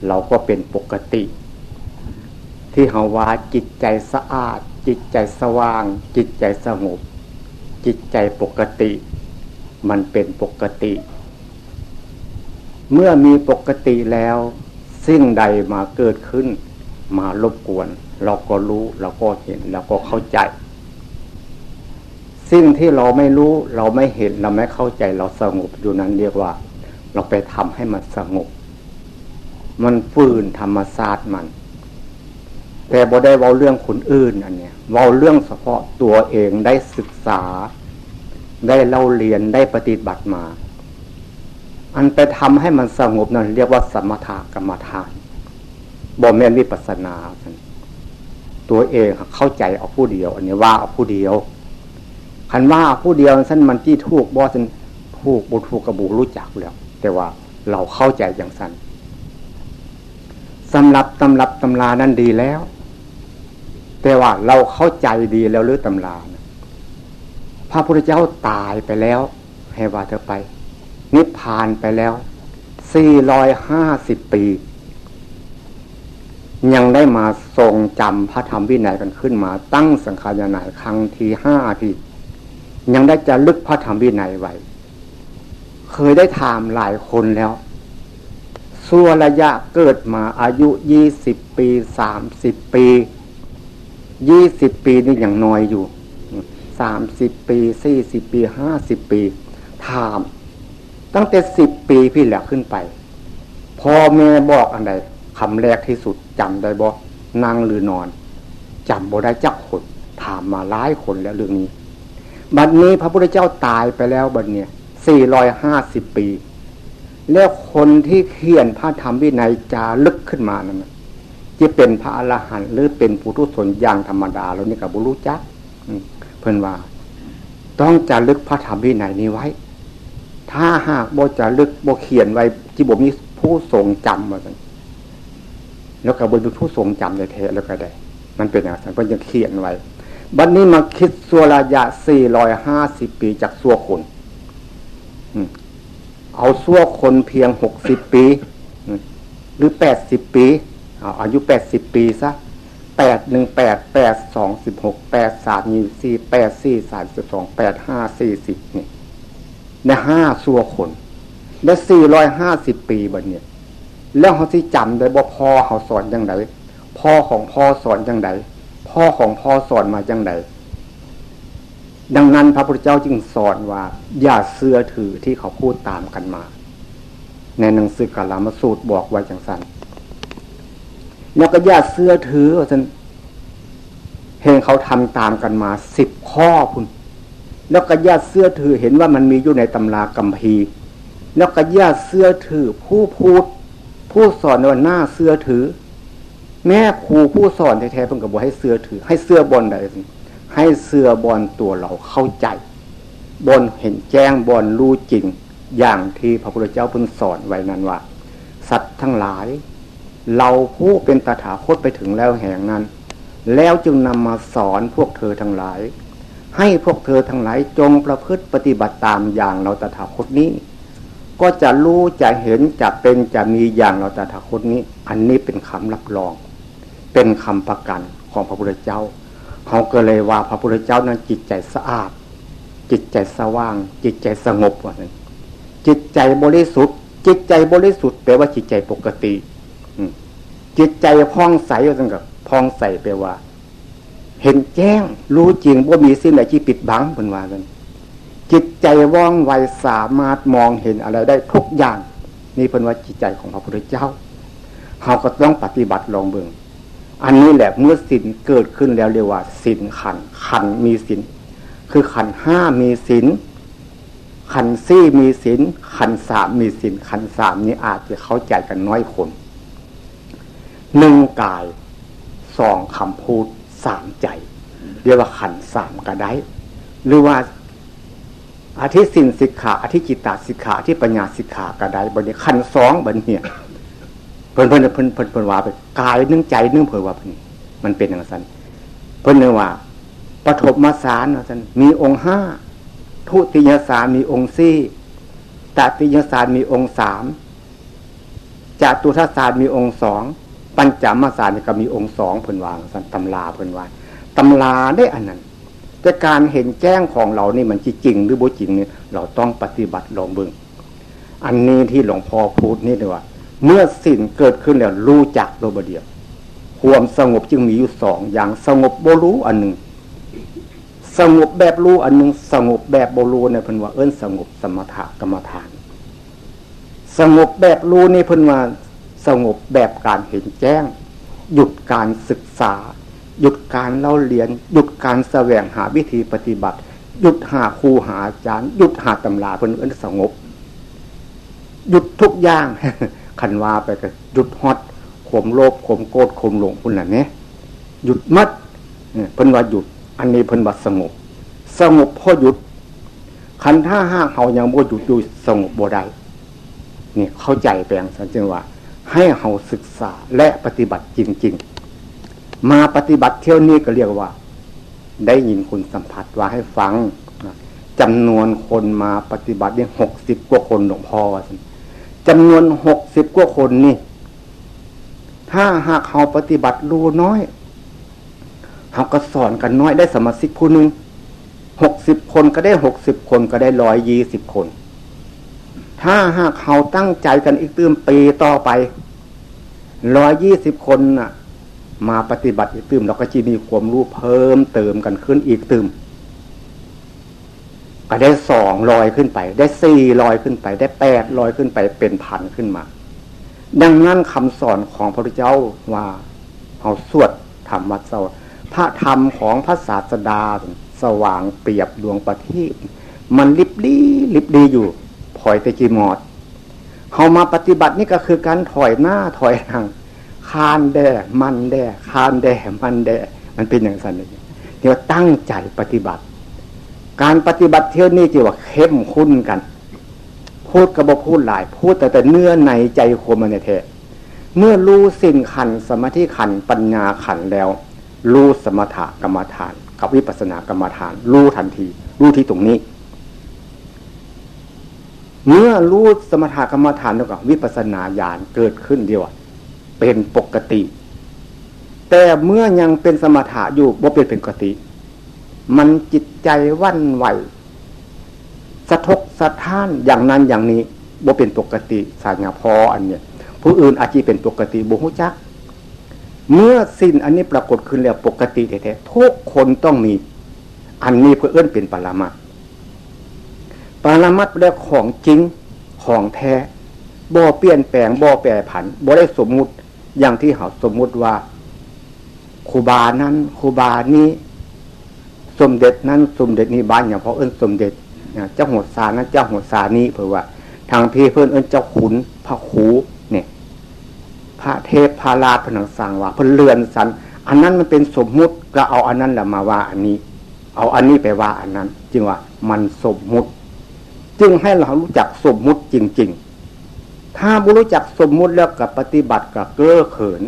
เราก็เป็นปกติ ที่เฮาว่าจิตใจสะอาด จิตใจสว่าง จิตใจสงบจิตใจปกติ มันเป็นปกติ เมื่อมีปกติแล้วสิ่งใดมาเกิดขึ้น มารบกวน เราก็รู้ เราก็เห็น เราก็เข้าใจ สิ่งที่เราไม่รู้เราไม่เห็นเราไม่เข้าใจเราสงบอยู่นั้นเรียกว่า เราไปทำให้มันสงบ มันฝืนธรรมศาสตร์มัน แต่บ่ได้เว้าเรื่องคนอื่นอันเนี้ยเว้าเรื่องเฉพาะตัวเองได้ศึกษา ได้เล่าเรียนได้ปฏิบัติมา อันไปทำให้มันสงบนั่นเรียกว่าสมถกรรมฐานบ่แม่นวิปัสนาตัวเองเข้าใจเอาผู้เดียว อันนี้ว่าเอาผู้เดียว คันว่าผู้เดียวสั้นมันที่ถูกบอสันถูกบุถูกกระบูรู้จักแล้ว แต่ว่าเราเข้าใจอย่างสั้นสำหรับตำรับตำรานั้นดีแล้ว แต่ว่าเราเข้าใจดีแล้วหรือตำรานะพระพุทธเจ้าตายไปแล้ว ให้ว่าเธอไป นิพพานไปแล้วสี่ร้อยห้าสิบปี ยังได้มาทรงจำพระธรรมวินัยกันขึ้นมาตั้งสังขารนายครั้งที่ห้าที่ ยังได้จะลึกพระธรรมวินัยไว้เคยได้ถามหลายคนแล้วส่วระยะเกิดมาอายุยี่สิบปีสามสิบปียี่สิบปีนี่อย่างน้อยอยู่สามสิบปีสี่สิบปีห้าสิบปี ถาม ตั้งแต่สิบปีพี่แหละขึ้นไปพ่อแม่บอกอันใดคำแรกที่สุดจำได้บ่นั่งหรือนอนจำบ่ได้จักคนถามมาหลายคนแล้วเรื่องนี้ บัดนี้พระพุทธเจ้าตายไปแล้วบัดเนี่ยสี่รอยห้าสิบปี แล้วคนที่เขียนพระธรรมวินัยจาลึกขึ้นมานั้นจะเป็นพระอรหันต์หรือเป็นปุถุชนอย่างธรรมดาแล้วนี่กับบุรุษจักเพื่อนว่า ต้องจารึกพระธรรมวินัยนี้ไว้ ถ้าหากโบจารึกโบเขียนไว้ที่บมีผู้ทรงจำมาแล้วกับบนผู้ทรงจำในเทแล้วก็ได้ มันเป็นอย่างนั้นเพื่อนยังเขียนไว้ บัดนนี้มาคิดสัวระยะสี่รอยห้าสิบปีจากสัวคนเอาสัวคนเพียงหกสิบปีหรือแปดสิบปีเอาอายุแปดสิบปีซะแปดหนึ่งแปดแปดสองสิบหกแปดสามยี่สี่แปดสี่สามสิบสองแปดห้าสี่สิบนี่ในห้าสัวคนและสี่ร้อยห้าสิบปีบัดเนี่ยแล้วเขาที่จำได้บ่พ่อเขาสอนยังไงพ่อของพ่อสอนยังไง พ่อของพ่อสอนมาจังไดดังนั้นพระพุทธเจ้าจึงสอนว่า อย่าเสื้อถือที่เขาพูดตามกันมา ในหนังสือกาลามสูตรบอกไว้จังสันแล้วก็ญาติเสื้อถือว่าฉันเห็นเขาทำตามกันมาสิบข้อคุณแล้วก็ญาติเสื้อถือเห็นว่ามันมีอยู่ในตำรากัมพีแล้วก็ญาติเสื้อถือผู้พูด ผู้สอนว่าหน้าเสื้อถือ แม่ครูผู้สอนแท้ๆเพิ่งกับบอกให้เสื้อถือ ให้เสื้อบอลใดให้เสื้อบอลตัวเราเข้าใจบนเห็นแจ้งบนรู้จริง อย่างที่พระพุทธเจ้าเพิ่งสอนไว้นั้นว่า สัตว์ทั้งหลาย เราผู้เป็นตถาคตไปถึงแล้วแห่งนั้น แล้วจึงนำมาสอนพวกเธอทั้งหลาย ให้พวกเธอทั้งหลายจงประพฤติปฏิบัติตามอย่างเราตถาคตนี้ก็จะรู้จะเห็นจะเป็นจะมีอย่างเราตถาคตนี้ อันนี้เป็นคำรับรอง เป็นคำประกันของพระพุทธเจ้าเขาก็เลยว่าพระพุทธเจ้านั้นจิตใจสะอาด จิตใจสว่าง จิตใจสงบว่านั้นจิตใจบริสุทธิ์ จิตใจบริสุทธิ์แปลว่าจิตใจปกติจิตใจพองใสว่าสังกับพองใสแปลว่า เห็นแจ้ง รู้จริงว่ามีสิ่งใดที่ปิดบังเป็นว่ากันจิตใจว่องไวสามารถมองเห็นอะไรได้ทุกอย่าง นี่เป็นว่าจิตใจของพระพุทธเจ้าเราก็ต้องปฏิบัติลองเบิ่ง อันนี้แหละเมื่อสินเกิดขึ้นแล้วเรียกว่าสินขันขันมีสินคือขันห้ามีศีลขันซี่มีศีลขันสามมีศีลขันสามนี้อาจจะเข้าใจกันน้อยคนหนึ่งกายสองคำพูดสามใจ เรียกว่าขันสามก็ได้ หรือว่าอาทิสินสิกขาอาทิจิตตสิกขาที่ปัญญาสิกขาก็ได้บันนี้ขันสองบันเนี่ย เพิ่นเพิ่นเพิ่นเพิ่นเพิ่นว่าไปกายนึ่งใจนึ่งเพิ่นว่าเพิ่นมันเป็นอย่างนั้นเพิ่นเนี่ยว่าปฐมมาสารท่านมีองค์ห้าทุติยสารมีองค์สี่ตติยสารมีองค์สามจตุทัศารมีองค์สองปัญจมาสารก็มีองค์สองเพิ่นวางสันตำลาเพิ่นว่าตำลาได้อันนั้นแต่การเห็นแจ้งของเรานี่มันจริง หรือบ่จริงเนี่ยเราต้องปฏิบัติลองบึงอันนี้ที่หลวงพ่อพูดนี่เลยว่า เมื่อสิ่งเกิดขึ้นแล้วรู้จักโดยเดียว ความสงบจึงมีอยู่สองอย่างสงบโบรู้อันหนึ่งสงบแบบรู้อันหนึ่งสงบแบบโบรู้เนี่ยเพิ่นว่าเอิ้นสงบสมถะกรรมฐาน สงบแบบรู้นี่เพิ่นว่าสงบแบบการเห็นแจ้ง หยุดการศึกษา หยุดการเล่าเรียน หยุดการแสวงหาวิธีปฏิบัติ หยุดหาครูหาอาจารย์ หยุดหาตำราเพิ่นเอิ้นสงบ หยุดทุกอย่าง ขันว่าไปก็หยุดฮอดข่มโลภข่มโกรธข่มหลงพุ่นน่ะเนี่ยหยุดมัดเพิ่นว่าหยุด อันนี้เพิ่นบัดสงบ สงบพอหยุด คันท่าห้าเขายังบ่หยุดอยู่สงบบ่ได้นี่เข้าใจแปลงสันจึงว่า ให้เขาศึกษาและปฏิบัติจริง ๆ มาปฏิบัติเที่ยวนี้ก็เรียกว่า ได้ยินคุณสัมผัสว่าให้ฟังจำนวนคนมาปฏิบัติเนี่ยหกสิบกว่าคนหลวงพ่อ จำนวนหกสิบกว่าคนนี่ ถ้าหากเขาปฏิบัติรู้น้อยเขาก็สอนกันน้อยได้สมาชิกผู้หนึ่งหกสิบคนก็ได้หกสิบคนก็ได้ร้อยยี่สิบคน ถ้าหากเขาตั้งใจกันอีกตื้มปีต่อไปร้อยยี่สิบคนน่ะ มาปฏิบัติอีกตื้มเราก็จะมีความรู้เพิ่มเติมกันขึ้นอีกตื้ม ก็ได้สองลอยขึ้นไป ได้สี่ลอยขึ้นไป ได้แปดลอยขึ้นไปเป็นพันขึ้นมา ดังนั้นคำสอนของพระพุทธเจ้าว่าเอาสวดธรรมวัดเศร้าพระธรรมของพระศาสดาสว่างเปรียบดวงประทีปมันลิบลีลิบดีอยู่ถอยตะจีมอดเขามาปฏิบัตินี่ก็คือการถอยหน้าถอยหลังคานแด่มันแด่คานแด่มันแด่มันเป็นอย่างนั้นเลยเดี๋ยวตั้งใจปฏิบัติ การปฏิบัติเที่ยวนี้จีว่าเข้มข้นกัน พูดกระบอกพูดหลาย พูดแต่แต่เนื้อในใจคมมันเทเมื่อรู้สิ่งขันสมาธิขันปัญญาขันแล้ว รู้สมถกรรมฐาน กับวิปัสสนากรรมฐาน รู้ทันที รู้ที่ตรงนี้ เมื่อรู้สมถกรรมฐานแล้วก็วิปัสสนาญาณเกิดขึ้นเดียวเป็นปกติ แต่เมื่อยังเป็นสมถะอยู่บ่เป็นเป็นปกติ มันจิตใจวั่นไหว สะทกสะท้านอย่างนั้นอย่างนี้บ่เป็นปกติสาญาพออันเนี้ยผู้อื่นอาจจะเป็นปกติบุหุจัก เมื่อสิ้นอันนี้ปรากฏขึ้นแล้วปกติแท้ๆทุกคนต้องมี อันนี้เพื่อเอื้นเป็นปรามัดปรามัดแล้วของจริงของแท้บ่เปลี่ยนแปลงบ่แปรผันบ่ได้สมมุติอย่างที่เขาสมมุติว่าครูบานั้นครูบานี้ สมเด็จนั้นสมเด็จนี้บ้านอย่างเพราะเอิ้นสมเด็จเจ้าหัวสานั้นเจ้าหัวสานี้เผื่อว่า ทางพี่เพื่อนเอิ้นเจ้าขุนพระขูเนี่ย พระเทพพระราชผนังสังว่าเพื่อเรือนสัน อันนั้นมันเป็นสมมุติก็เอาอันนั้นแหละมาว่าอันนี้ เอาอันนี้ไปว่าอันนั้น จึงว่ามันสมมุติ จึงให้เรารู้จักสมมุติจริง ๆ ถ้าบุรู้จักสมมุติแล้วกับปฏิบัติกับเก้อเขิน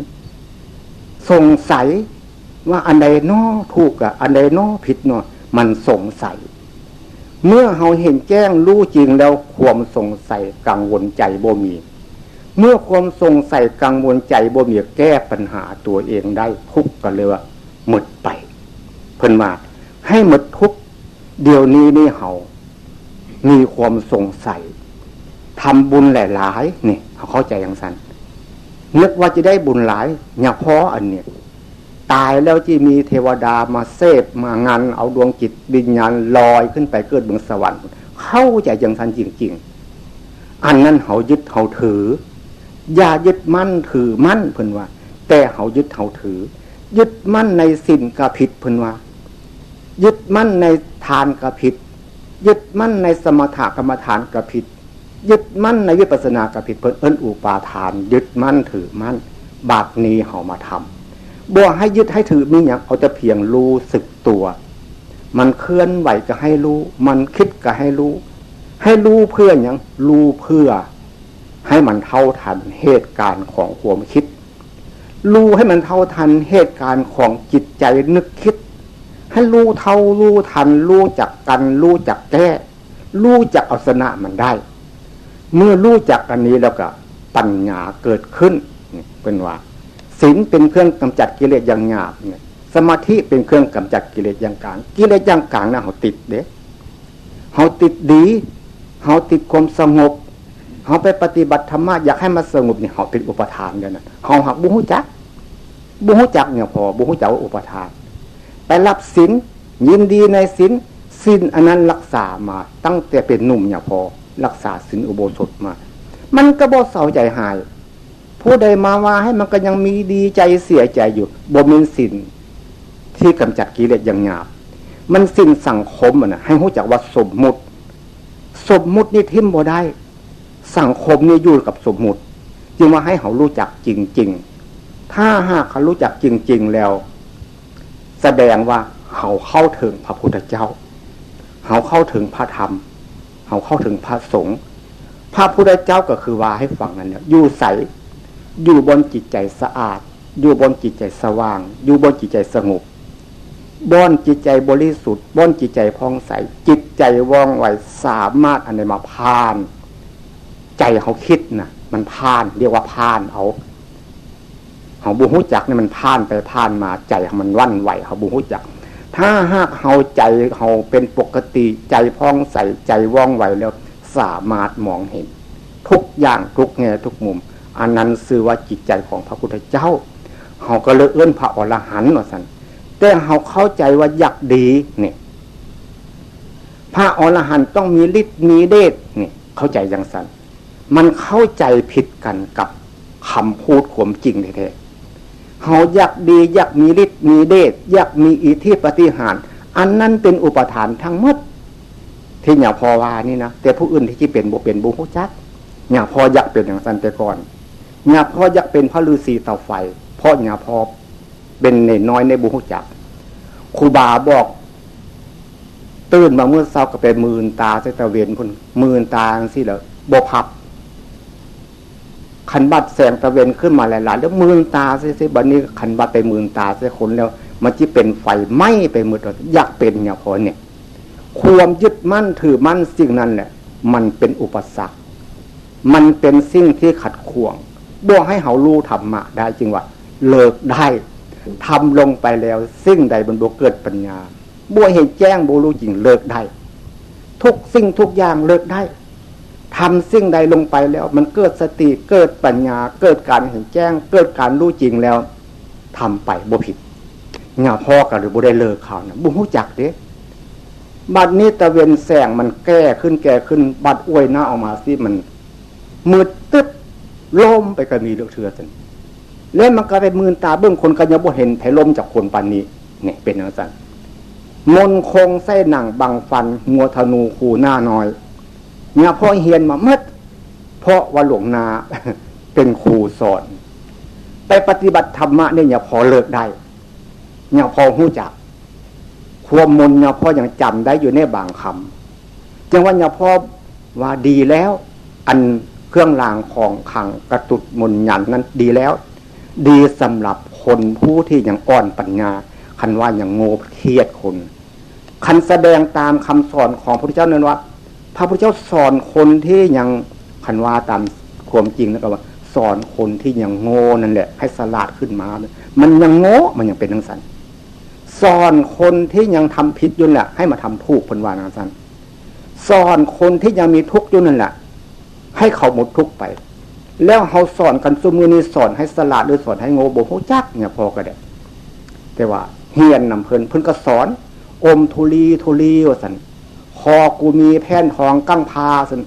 สงสัย ว่าอันใดนอถูกอะอันใดนอผิดเนาะมันสงสัย เมื่อเราเห็นแจ้งรู้จริงแล้วความสงสัยกังวลใจบ่มี เมื่อความสงสัยกังวลใจบ่มีแก้ปัญหาตัวเองได้ทุกกันเลยว่าหมดไป เพิ่นมาให้หมดทุกเดี๋ยวนี้นี่เฮามีความสงสัยทำบุญหลายๆนี่เขาเข้าใจอย่างสันนึกว่าจะได้บุญหลายอย่าพออันเนี้ย ตายแล้วที่มีเทวดามาเสพมางานเอาดวงจิตบิญญาณลอยขึ้นไปเกิดเบืองสวรรค์ เข้าใจอย่างสันจริง ๆ อันนั้นเขายึดเขาถือ อย่ายึดมั่นถือมั่นเพิ่นว่า แต่เขายึดเขาถือ ยึดมั่นในสินกระผิดเพิ่นว่า ยึดมั่นในทานกระผิด ยึดมั่นในสมถกรรมฐานกระผิด ยึดมั่นในวิปัสสนากระผิดเพิ่นเอิ้นอุปาทาน ยึดมั่นถือมั่นบาปนี้เขามาทำ บ่ให้ยึดให้ถือมีอย่างเอาจะเพียงรู้สึกตัว มันเคลื่อนไหวก็ให้รู้ มันคิดก็ให้รู้ ให้รู้เพื่ออย่างรู้เพื่อ ให้มันเท่าทันเหตุการณ์ของความคิด รู้ให้มันเท่าทันเหตุการณ์ของจิตใจนึกคิด ให้รู้เท่ารู้ทัน รู้จักกัน รู้จักแก้รู้จักเอาชนะมันได้ เมื่อรู้จักอันนี้แล้วก็ปัญญาเกิดขึ้นเป็นว่า ศีลเป็นเครื่องกำจัดกิเลสอย่างหยาบเนี่ยสมาธิเป็นเครื่องกำจัดกิเลสอย่างกลาง กิเลสอย่างกลางนะเขาติดเด้เขาติดดีเขาติดความสงบเขาไปปฏิบัติธรรมะอยากให้มันสงบเนี่ยเขาเป็นอุปทานกันนะเขาหักบุหุจักบุหุจักเนี่ยพอบุหุจักว่าอุปทาน ไปรับศีลยินดีในศีลศีลอันนั้นรักษามา ตั้งแต่เป็นหนุ่มเนี่ยพอ รักษาศีลอุโบสถมา มันก็บ่เศร้าใจหาย ผู้ใดมาว่าให้มันก็ยังมีดีใจเสียใจอยู่บ่มีศีลที่กำจัดกิเลสอย่างหยาบ มันสินสังคมอะนะให้รู้จักว่าสมมุติ สมมุตินี่ทิมบ่ได้ สังคมนี่อยู่กับสมมุติ จึงว่าให้เขารู้จักจริง ๆ ถ้าหากเขารู้จักจริง ๆ แล้ว แสดงว่าเขาเข้าถึงพระพุทธเจ้าเขาเข้าถึงพระธรรมเขาเข้าถึงพระสงฆ์พระพุทธเจ้าก็คือว่าให้ฟังนั่นเนี่ยอยู่ใส อยู่บนจิตใจสะอาด อยู่บนจิตใจสว่าง อยู่บนจิตใจสงบบนจิตใจบริสุทธิ์บนจิตใจพองใส จิตใจว่องไวสามารถอันใดมาพาน ใจเขาคิดนะมันพ่าน เรียกว่าพ่านเอาเขาบูฮู้จักเนี่ยมันพ่านไปพ่านมาใจมันวันไหวเขาบูฮู้จัก ถ้าหากเขาใจเขาเป็นปกติใจพองใสใจว่องไวแล้ว สามารถมองเห็น ทุกอย่างทุกแง่ทุกมุม อันนั้นซื่อว่าจิตใจของพระพุทธเจ้าเขาก็เลยเอื้อนพระอรหันต์ว่าสันแต่เขาเข้าใจว่าอยากดีเนี่ยพระอรหันต์ต้องมีฤทธิ์มีเดชเนี่ยเข้าใจอย่างสันมันเข้าใจผิดกันกับคำพูดขวมจริงแท้ๆเขาอยากดีอยากมีฤทธิ์มีเดชอยากมีอิทธิปฏิหารอันนั้นเป็นอุปทานทั้งหมดที่อย่าพอว่านี่นะแต่ผู้อื่นที่ที่เป็นบุเป็นบุหุจักอย่าพออยากเป็นอย่างสันแต่ก่อน อย่าพออยากเป็นพระฤาษีเตาไฟเพราะอย่าพอเป็นเนน้อยในบุหุจักครูบาบอก ตื่นมาเมื่อเช้าก็เป็นมืนตาใส่ตเวียนคนมืนตาสิเหรอบพับขันบัดแสงตะเวนขึ้นมาหลายๆแล้วมือตาซิซิบันนี้ขันบัดไปมือตาซิคนแล้ว มันจะเป็นไฟไหม้ไปหมดอยากเป็นเนี่ยพอเนี่ยความยึดมั่นถือมั่นสิ่งนั้นแหละมันเป็นอุปสรรค มันเป็นสิ่งที่ขัดขวาง บ่ให้เขารู้ธรรมะได้จริงว่าเลิกได้ทำลงไปแล้วสิ่งใดบนบกเกิดปัญญาบ่เห็นแจ้งบ่รู้จริงเลิกได้ ทุกสิ่งทุกอย่างเลิกได้ทำสิ่งใดลงไปแล้ว มันเกิดสติเกิดปัญญา เกิดการเห็นแจ้ง เกิดการรู้จริงแล้วทำไปบ่ผิดเงาพ่อกันหรือบ่ได้เลิกเขานะบุหูจักเด้บัดนี้ตะเวนแสงมันแก้ขึ้นแก้ขึ้น บัดอวยหน้าออกมาสิมันมืดตึ๊บ ล้มไปก็มีเลือกเชือสันแล้วมันก็ไปมืนตาเบื้องคนก็ยังบ่เห็นไผลมจากคนปานนี้เนี่ยเป็นอย่างนั้นมนคงไส้หนังบังฟันงัวธนูคูหน้าน้อยเนี่ยพ่อเฮียนมาเมื่อเพราะว่าหลวงนาเป็นครูสอน ไปปฏิบัติธรรมะเนี่ยอย่าพอเลิกได้อย่าพอหู้จักความมนอย่าพ่อยังจำได้อยู่ในบางคำจังว่าอย่าพ่อว่าดีแล้ว อัน เครื่องรางของขังกระตุดมนยันนั้นดีแล้ว ดีสำหรับคนผู้ที่ยังอ่อนปัญญา คันว่าอย่างโง่เทียดคน คันแสดงตามคำสอนของพระพุทธเจ้านั้นว่า พระพุทธเจ้าสอนคนที่ยังคันว่าตามความจริงนะก็ว่า สอนคนที่ยังโง่นั่นแหละ ให้สลาดขึ้นมา มันยังโง่มันยังเป็นทั้งสันสอนคนที่ยังทำผิดยุ่แหละ ให้มาทำถูกพันวานังสันสอนคนที่ยังมีทุกข์ยุ่นั่นแหละ ให้เขาหมดทุกไป แล้วเขาสอนกันสมือนี้สอนให้สลาดหรือสอนให้โง่โบโหจักเนี่ยพอก็ได้แต่ว่าเฮียนนำเพลินเพิ่นก็สอน อมทุลีทุลีว่าสันคอกูมีแผ่นทองกั้งพาสัน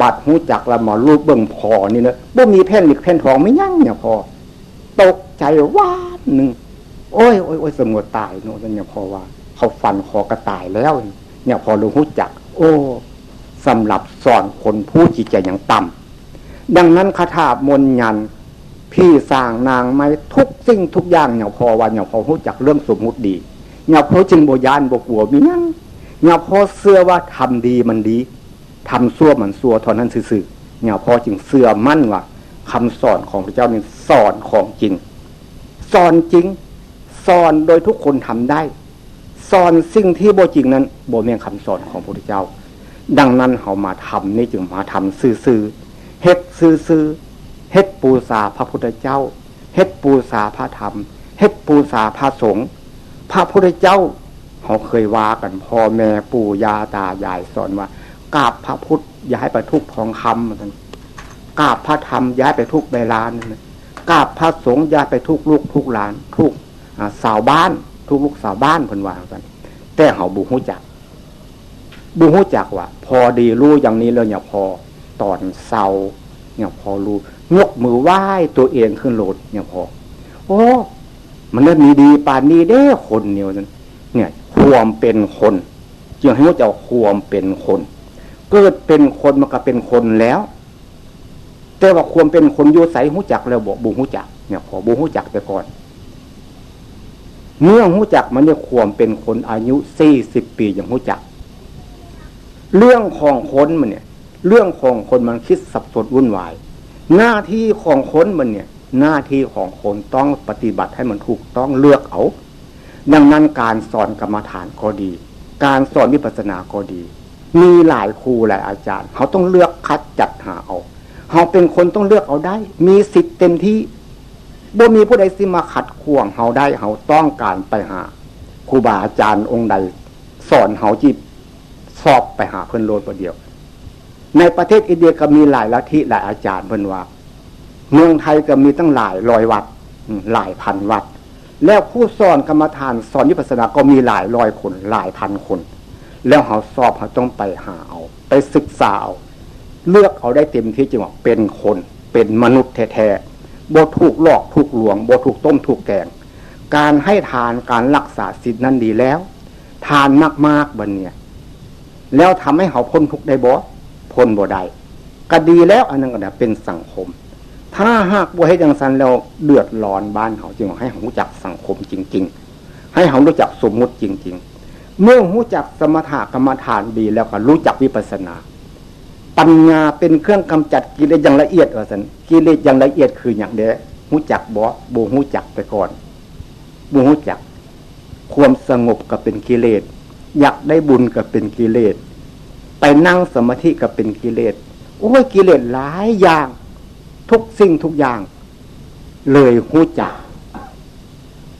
บัดหูจักละหมอรูปเบิ่งพอนี่เนอะบ่มีแผ่นหลิกแผ่นทองไม่ยั่งเนี่ยพอตกใจว่าหนึ่งโอ้ยโอ้ยโอ้ยสมตายโน่นเนี่ยพอว่า เขาฟันคอกระตายแล้ว เนี่ยพอรู้หูจัก โอ้ สำหรับสอนคนผู้จิตใจอย่างต่ำดังนั้นคาถามนยัน พี่สร้างนางไม่ทุกสิ่งทุกอย่างเนี่ยพอว่าเนี่ยพอรู้จักเรื่องสมมุติดีเนี่ยพอจึงโบยานบกลัวมีนั่งเนี่ยพอเสื้อว่าทำดีมันดีทำซั่วมันซั่วทอนั้นซื่อเนี่ยพอจึงเสื่อมั่นว่าคำสอนของพระเจ้านี่สอนของจริง สอนจริง สอนโดยทุกคนทำได้ สอนสิ่งที่โบจริงนั้นโบเมียงคำสอนของพระพุทธเจ้า ดังนั้นเขามาทำนี่จึงมาทำซื่อๆเฮ็ดซื่อๆเฮ็ดปูสาพระพุทธเจ้า เฮ็ดปูสาพระธรรม เฮ็ดปูสาพระสงฆ์พระพุทธเจ้าเขาเคยว่ากันพ่อแม่ปู่ย่าตายายสอนว่ากราบพระพุทธย้ายไปทุกทองคำเหมือนกันกราบพระธรรมย้ายไปทุกใบลานนกราบพระสงฆ์ย้ายไปทุกลูกทุกหลาน ทุกสาวบ้าน ทุกลูกสาวบ้านเพิ่นว่ากันแต่เขาบุหูจัก บุหูจักว่า พอดีรู้อย่างนี้แล้วอย่าพอตอนเศร้าอย่าพอรู้ยกมือไหว้ตัวเองขึ้นโหลดอย่าพอ โอ้ มันเริ่มมีดีป่านนี้เด้คนเนี่ยเนี่ยความเป็นคนจึงให้ว่าจะความเป็นคน เกิดเป็นคนมันก็เป็นคนแล้ว แต่ว่าความเป็นคนโยใสหูจักแล้วบอกบูหูจัก เนี่ยขอบูหูจักไปก่อนเมื่อหูจักมันเนี่ยความเป็นคนอายุสี่สิบปีอย่างหูจัก เรื่องของคนมันเนี่ย เรื่องของคนมันคิดสับสนวุ่นวาย หน้าที่ของคนมันเนี่ย หน้าที่ของคนต้องปฏิบัติให้มันถูกต้องเลือกเอา ดังนั้นการสอนกรรมฐานก็ดี การสอนวิปัสสนาก็ดี มีหลายครูหลายอาจารย์ เขาต้องเลือกคัดจัดหาเอาเขาเป็นคนต้องเลือกเอาได้ มีสิทธิ์เต็มที่บ่มีผู้ใดสิมาขัดขวางเขาได้เขาต้องการไปหาครูบาอาจารย์องค์ใด สอนเขาจีบ สอบไปหาเพื่อนโลดประเดียว ในประเทศอินเดียก็มีหลายลัทธิหลายอาจารย์เพื่นว่า เมืองไทยก็มีตั้งหลายร้อยวัดหลายพันวัด แล้วผู้สอนกรรมฐานสอนวิปัสสนาก็มีหลายร้อยคนหลายพันคน แล้วเขาสอบเขาต้องไปหาเอา ไปศึกษาเอาเลือกเอาได้เต็มที่จริงว่าเป็นคนเป็นมนุษย์แท้ๆบ่ถูกหลอกถูกหลวงบ่ถูกต้มถูกแกง การให้ทานการรักษาศีลนั้นดีแล้ว ทานมากๆบันเนี่ย แล้วทำให้เขาพ้นทุกได้บ่พ้นบ่ได้ก็ดีแล้วอันนั้นก็เป็นสังคม ถ้าหากบ่ให้ดังสันแล้วเดือดร้อนบ้านเขาจึงให้เขารู้จักสังคมจริง ๆ ให้เขารู้จักสมมุติจริง ๆ เมื่อรู้จักสมถะกรรมฐานดีแล้วก็รู้จักวิปัสสนา ปัญญาเป็นเครื่องกำจัดกิเลสอย่างละเอียดว่าสันกิเลสอย่างละเอียดคืออย่างเดียรู้จักบ่บูรู้จักไปก่อนบูรู้จัก ความสงบก็เป็นกิเลส อยากได้บุญก็เป็นกิเลส ไปนั่งสมาธิก็เป็นกิเลส โอ้ยกิเลสหลายอย่าง ทุกสิ่งทุกอย่าง เลยหูจัก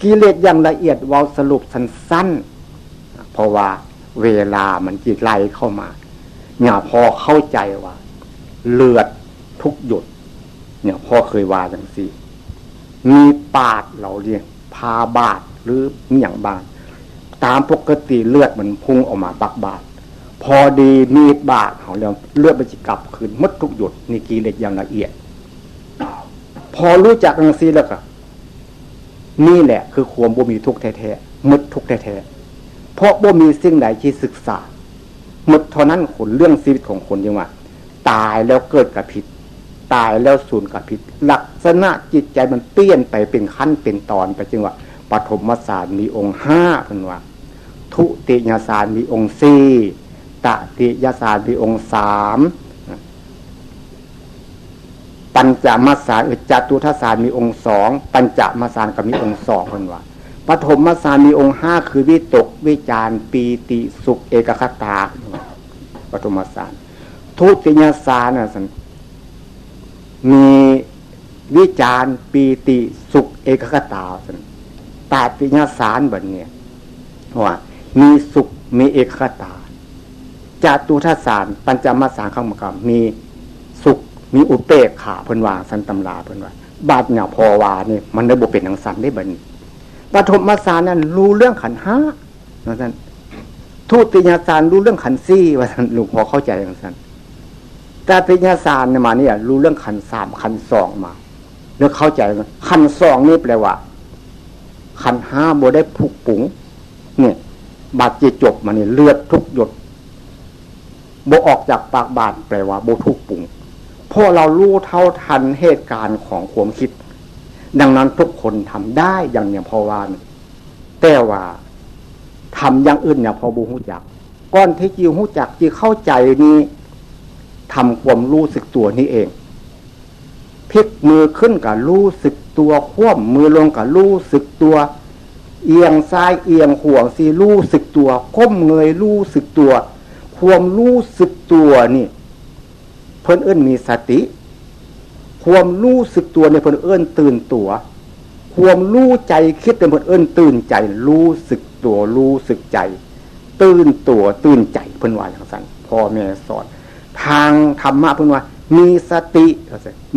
กิเลสอย่างละเอียดเว้าสรุปสั้นๆ เพราะว่าเวลามันจิตไหลเข้ามาเนี่ยพอเข้าใจว่า เลือดทุกหยดเนี่ยพ่อเคยว่าอย่างสี่ มีปาดเราเรียกพาบาดหรืออย่างบาด ตามปกติเลือดมันพุ่งออกมาบักบาดพอดีมีบาดเขาเรียกเลือดมันจะกลับคืนมดทุกหยดนี่กีเล็กอย่างละเอียด พอรู้จักองสี่แล้วก็นี่แหละ คือความบ่มีทุกแท้ๆมดทุกแท้ๆเพราะบ่มีสิ่งใดที่ศึกษาหมดเท่านั้นคนเรื่องชีวิตของคนยังว่า ตายแล้วเกิดกับผิด ตายแล้วสูญกับผิด ลักษณะจิตใจมันเปลี่ยนไปเป็นขั้นเป็นตอนไปจึงว่าปฐมศาสตร์มีองค์ห้าเป็นว่า ทุติยศาสตร์มีองค์สี่ตติยศาสตร์มีองค์สามปัญจมาสารจตุทัศารมีองค์สองปัญจมาสารก็มีองค์สองคนว่าปฐมมาสารมีองค์ห้าคือวิตกวิจารปีติสุขเอกคตาปฐมมาสารทุติยสารนะสันมีวิจารปีติสุขเอกคตาสันตาติยสารแบบนี้ว่า มีสุขมีเอกคตาจตุทัศารปัญจมาสารข้างมกรรมมีสุขมีอุเตกขาเพิ่นวางสันตำลาเพิ่นว่าบาดเนี่ยพอวานี่มันได้บเป็นหนังสันได้บันปฐมมาสารนั้นรู้เรื่องขันห้าว่าสันทูติยาสารรู้เรื่องขันซี่ว่าสันหลวงพ่อเข้าใจอย่างสันต่ติยาสารเนี่ยมาเนี่ยรู้เรื่องขันสามขันสองมาเรื่องเข้าใจขันสองนี่แปลว่าขันห้าโบได้ผูกปุ๋งเนี่ย บาดเจิจบมาเนี่ยเลือดทุกหยดโบออกจากปากบาดแปลว่าโบทุกปุ๋งพราะเรารู้เท่าทันเหตุการณ์ของความคิด ดังนั้นทุกคนทำได้อย่างเนี่ยพอวานแต่ว่าทำอย่างอื่นเนี่ยพอบูหูจักก้อนที่จิวหูจักจีเข้าใจนี้ทำความรู้สึกตัวนี้เองพลิกมือขึ้นกับรู้สึกตัวคว่ำมือลงกับรู้สึกตัว เอียงซ้ายเอียงขวงสีรู้สึกตัว ก้มเงยรู้สึกตัว ความรู้สึกตัวนี่ เพิ่นเอื้นมีสติ ความรู้สึกตัวในเพิ่นเอื้นตื่นตัว ความรู้ใจคิดในเพิ่นเอื้นตื่นใจ รู้สึกตัวรู้สึกใจ ตื่นตัวตื่นใจเพิ่นว่าอย่างสั้นพ่อแม่สอน ทางธรรมะเพิ่นว่า มีสติ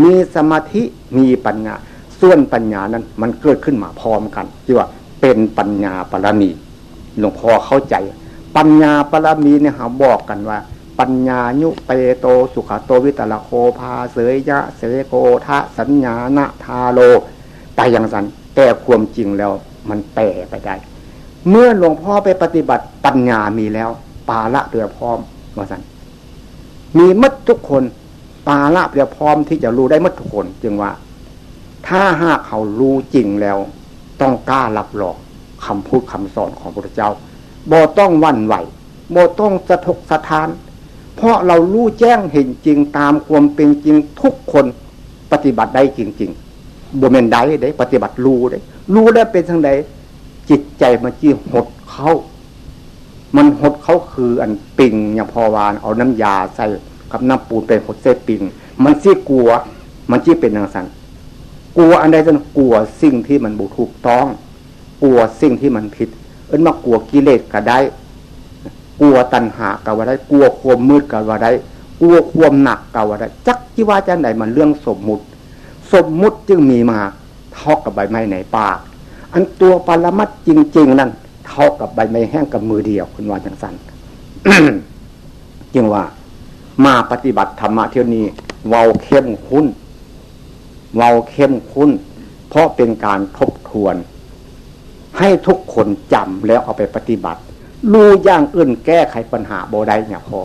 มีสมาธิมีปัญญาส่วนปัญญานั้นมันเกิดขึ้นมาพร้อมกันที่ว่า เป็นปัญญาปรมีหลวงพ่อเข้าใจ ปัญญาปรมีเนี่ยหาบอกกันว่า ปัญญายุเปโตสุขโตวิตละโคพาเสยยะเสยโกทะสัญญาณทาโลไปอย่างสันแต่ความจริงแล้วมันแปรไปได้ เมื่อหลวงพ่อไปปฏิบัติปัญญามีแล้ว ปาละเรือพร้อมว่าสันมีมัดทุกคนปาละเรือพร้อมที่จะรู้ได้มัดทุกคน จึงว่า ถ้าหากเขารู้จริงแล้ว ต้องกล้ารับรองคำพูดคำสอนของพระเจ้าบ่ต้องวันไหวบ่ต้องสะทกสะทาน เพราะเรารู้แจ้งเห็นจริงตามความเป็นจริงทุกคนปฏิบัติได้จริงๆบุเมนได้ได้ปฏิบัติรู้ได้ รู้ได้เป็นทางใดจิตใจมันจีหดเข้า มันหดเขาคืออันปิงอย่างพอวานเอาน้ำยาใส่กับน้ำปูนเป็นหดเส้ปิงมันซีกลัว มันจี้เป็นทางสัน กลัวอันใดจนกลัวสิ่งที่มันบุถูกต้อง กลัวสิ่งที่มันผิด เอิ้นมากลัวกิเลสก็ได้ กลัวตัณหากับว่าได้ กลัวความมืดกับว่าได้ กลัวความหนักกับว่าได้ จักที่ว่าจะไหนมันเรื่องสมมุติ สมมุติจึงมีมาเท่ากับใบไม้ในป่า อันตัวปรมัดจริง ๆ นั่นเท่ากับใบไม้แห้งกับมือเดียวคุณว่าจังสันจึงว่ามาปฏิบัติธรรมะเที่ยวนี้เว้าเข้มข้น เว้าเข้มข้นเพราะเป็นการทบทวน ให้ทุกคนจำแล้วเอาไปปฏิบัติรู้อย่างอื่นแก้ไขปัญหาโบได้เนี่ยพอ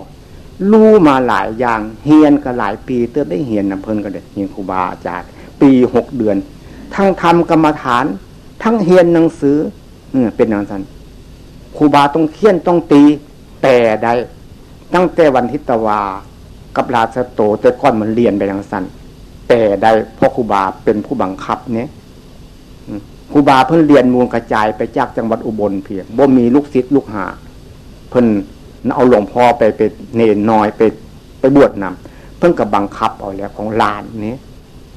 รู้มาหลายอย่างเฮียนก็หลายปีเติมได้เฮียนน้ำเพลินก็เด็ดเฮียนครูบาอาจารย์ปีหกเดือน ทั้งทำกรรมฐาน ทั้งเฮียนหนังสือเอเป็นอย่างนั้นครูบาต้องเคี่ยนต้องตี แต่ได้ตั้งแต่วันทิตวากับราชโตแต่ก้อนมันเรียนไปอย่างนั้น แต่ได้พ่อครูบาเป็นผู้บังคับเนี่ยครูบาเพิ่นเรียนมูลกระจายไปจากจังหวัดอุบลเพียงบ่มีลูกศิษย์ลูกหา เพิ่นเอาหลวงพ่อไปไปเนนน้อยไปไปบวชนำเพิ่นกับบังคับเอาแล้วของลานนี้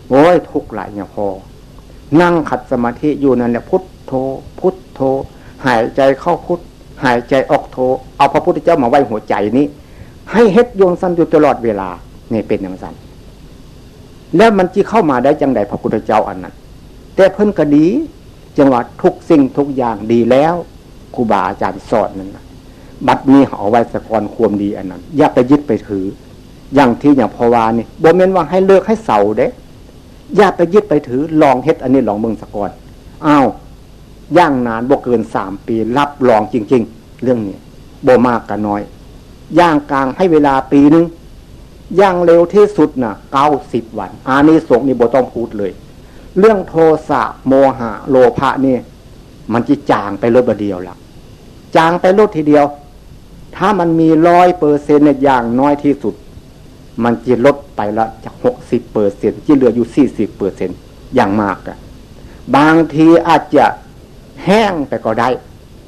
โอ้ยทุกหลายเนี่ยพอ นั่งขัดสมาธิอยู่นั่นแหละพุทโธพุทโธ หายใจเข้าพุทหายใจออกโธเอาพระพุทธเจ้ามาไว้หัวใจนี้ ให้เฮ็ดโยนสั้นอยู่ตลอดเวลาเนี่ยเป็นอย่างสั้น แล้วมันจีเข้ามาได้จังใดพระพุทธเจ้าอันนั้น แต่เพิ่นก็ดี จังหวัดทุกสิ่งทุกอย่างดีแล้วครูบาอาจารย์สอนนั่นบัดนี้เอาไว้สะกอนควมดีอันนั้น อย่าไปยึดไปถือ อย่างที่อย่างพวานี่บ่เมนว่าให้เลิกให้เสาเด้อย่าไปยึดไปถือ ลองเฮ็ดอันนี้ลองเมืองสะกอนอ้าวย่างนานบ่เกินสามปีรับรองจริง ๆ เรื่องนี้โบมากกันน้อย ย่างกลางให้เวลาปีนึง ย่างเร็วที่สุดนะ่ะเก้าสิบวัน อานิสงส์นี่โบต้องพูดเลย เรื่องโทสะโมหะ โลภะนี่ มันจะจางไปลดบเดียวละจางไปลดทีเดียว ถ้ามันมีร้อยเปอร์เซ็นต์อย่างน้อยที่สุด มันจะลดไปละจากหกสิบเปอร์เซ็นต์ที่เหลืออยู่สี่สิบเปอร์เซ็นต์อย่างมากอะบางทีอาจจะแห้งไปก็ได้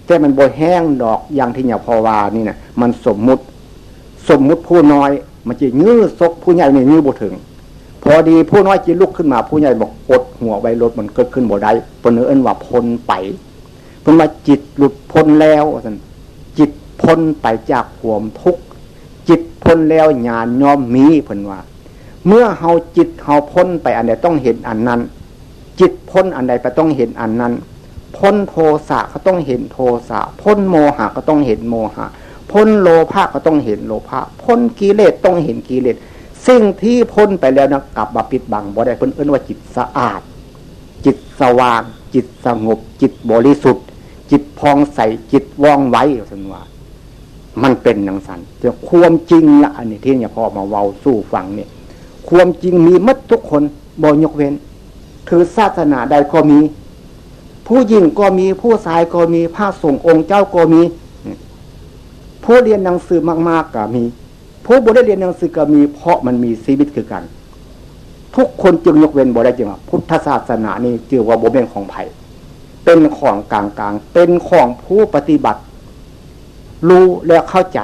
แต่มันโบแห้งดอกอย่างที่เนี่ยพอวานี่นะมันสมมุติ สมมุติผู้น้อย มันจะงื้อซกผู้ใหญ่ในงื้อบ่ถึง พอดีผู้น้อยจีลุกขึ้นมาผู้ใหญ่บอกกดหัวไว้รถมันเกิดขึ้นบ่ได้ปนเอิ้นว่าพ้นไปเพิ่นว่าจิตหลุดพ้นแล้วสันจิตพ้นไปจากความทุกข์จิตพ้นแล้วญาณยอมมีเพิ่นว่า เมื่อเฮาจิตเฮาพ้นไปอันใดต้องเห็นอันนั้น จิตพ้นอันใดไปต้องเห็นอันนั้น พ้นโทสะก็ต้องเห็นโทสะพ้นโมหะก็ต้องเห็นโมหะ พ้นโลภะก็ต้องเห็นโลภะพ้นกิเลสต้องเห็นกิเลสสิ่งที่พ้นไปแล้วนะกลับมาปิดบังบ่ได้เพิ่นเอิ้นว่าจิตสะอาด จิตสว่าง จิตสงบ จิตบริสุทธิ์ จิตพองใสจิตว่องไวสันว่ามันเป็นอย่างสันจะความจริงละอันนี้ที่เนี่ยพอมาเว้าสู้ฟังเนี่ยความจริงมีมัดทุกคนบ่ยกเว้นคือศาสนาใดก็มี ผู้หญิงก็มีผู้ชายก็มีพระสงฆ์องค์เจ้าก็มี ผู้เรียนหนังสือมากๆก็มี ผู้บ่ได้เรียนหนังสือก็มี เพราะมันมีชีวิตคือกัน ทุกคนจึงยกเว้นบ่ได้จริงว่าพุทธศาสนานี่จือว่าบ่เป็นของไผ่เป็นของกลางๆ เป็นของผู้ปฏิบัติ รู้และเข้าใจ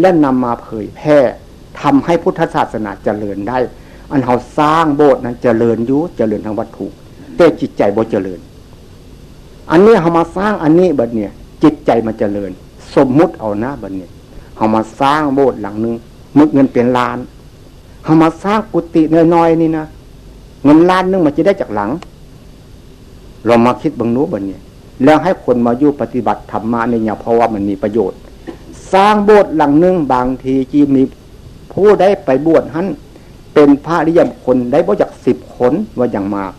และนำมาเผยแพร่ทำให้พุทธศาสนาเจริญได้ อันเขาสร้างโบสถ์นั้นเจริญยุเจริญทางวัตถุแต่จิตใจบ่เจริญ อันนี้เขามาสร้างอันนี้บัดเนี่ยจิตใจมันจเจริญ สมมุติเอาหน้าบัดเนี่ยเขามาสร้างโบสถ์หลังหนึ่งมึกเงินเป็นล้านเขามาสร้างกุฏิน้อยๆนี่นะเงินล้านนึงมันจะได้จากหลัง เรามาคิดบังนู้บัดเนี่ยแล้วให้คนมาอยู่ปฏิบัติธรรมะเนี่ยเพราะว่ามันมีประโยชน์ สร้างโบสถ์หลังหนึ่งบางทีจีมีผู้ได้ไปบวชหันเป็นพระริยมคนได้บ่จากสิบคนว่าอย่างมาก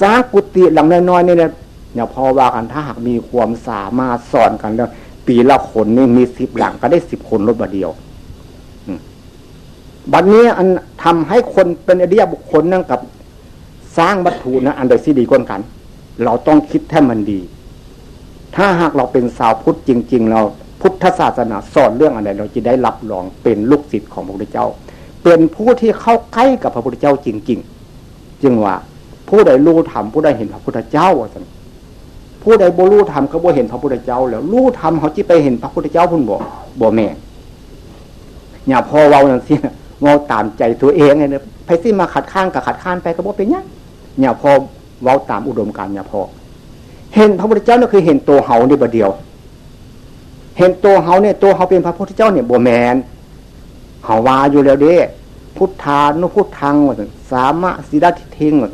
สร้างกุฏิหลังน้อยๆนี่เนี่ยเนี่ยพอว่ากันถ้าหากมีความสามารถสอนกันแล้ว ปีละคนนี่มีสิบหลังก็ได้สิบคนลดบาเดียวบัดนี้อันทำให้คนเป็นอริยบุคคลนั่งกับสร้างวัตถุนะอันใดที่ดีก้นกัน เราต้องคิดแท้มันดี ถ้าหากเราเป็นสาวพุทธจริง ๆ เราพุทธศาสนาสอนเรื่องอะไรเราจะได้รับรองเป็นลูกศิษย์ของพระพุทธเจ้า เป็นผู้ที่เข้าใกล้กับพระพุทธเจ้าจริง ๆ จึงว่าผู้ใดรู้ธรรมผู้ใดเห็นพระพุทธเจ้าสัน ผู้ใดบ่รู้ธรรมเขาบ่เห็นพระพุทธเจ้า แล้วรู้ธรรมเขาจิไปเห็นพระพุทธเจ้าพุ่นบ่บ่แม่อย่าพอเว้าอย่างนี้เว้าตามใจตัวเองไงเนี่ยไปสิมาขัดข้างกับขัดข้านไปก็บ่เป็นยังอย่าพอเว้าตามอุดมการอย่าพอ เห็นพระพุทธเจ้านี่คือเห็นตัวเฮาในบเดียว เห็นตัวเฮาเนี่ยตัวเฮาเป็นพระพุทธเจ้าเนี่ยบ่แมนเฮาว่าอยู่แล้วเด้พุทธานุพุทธังว่าสามะสิดาทิทิงว่า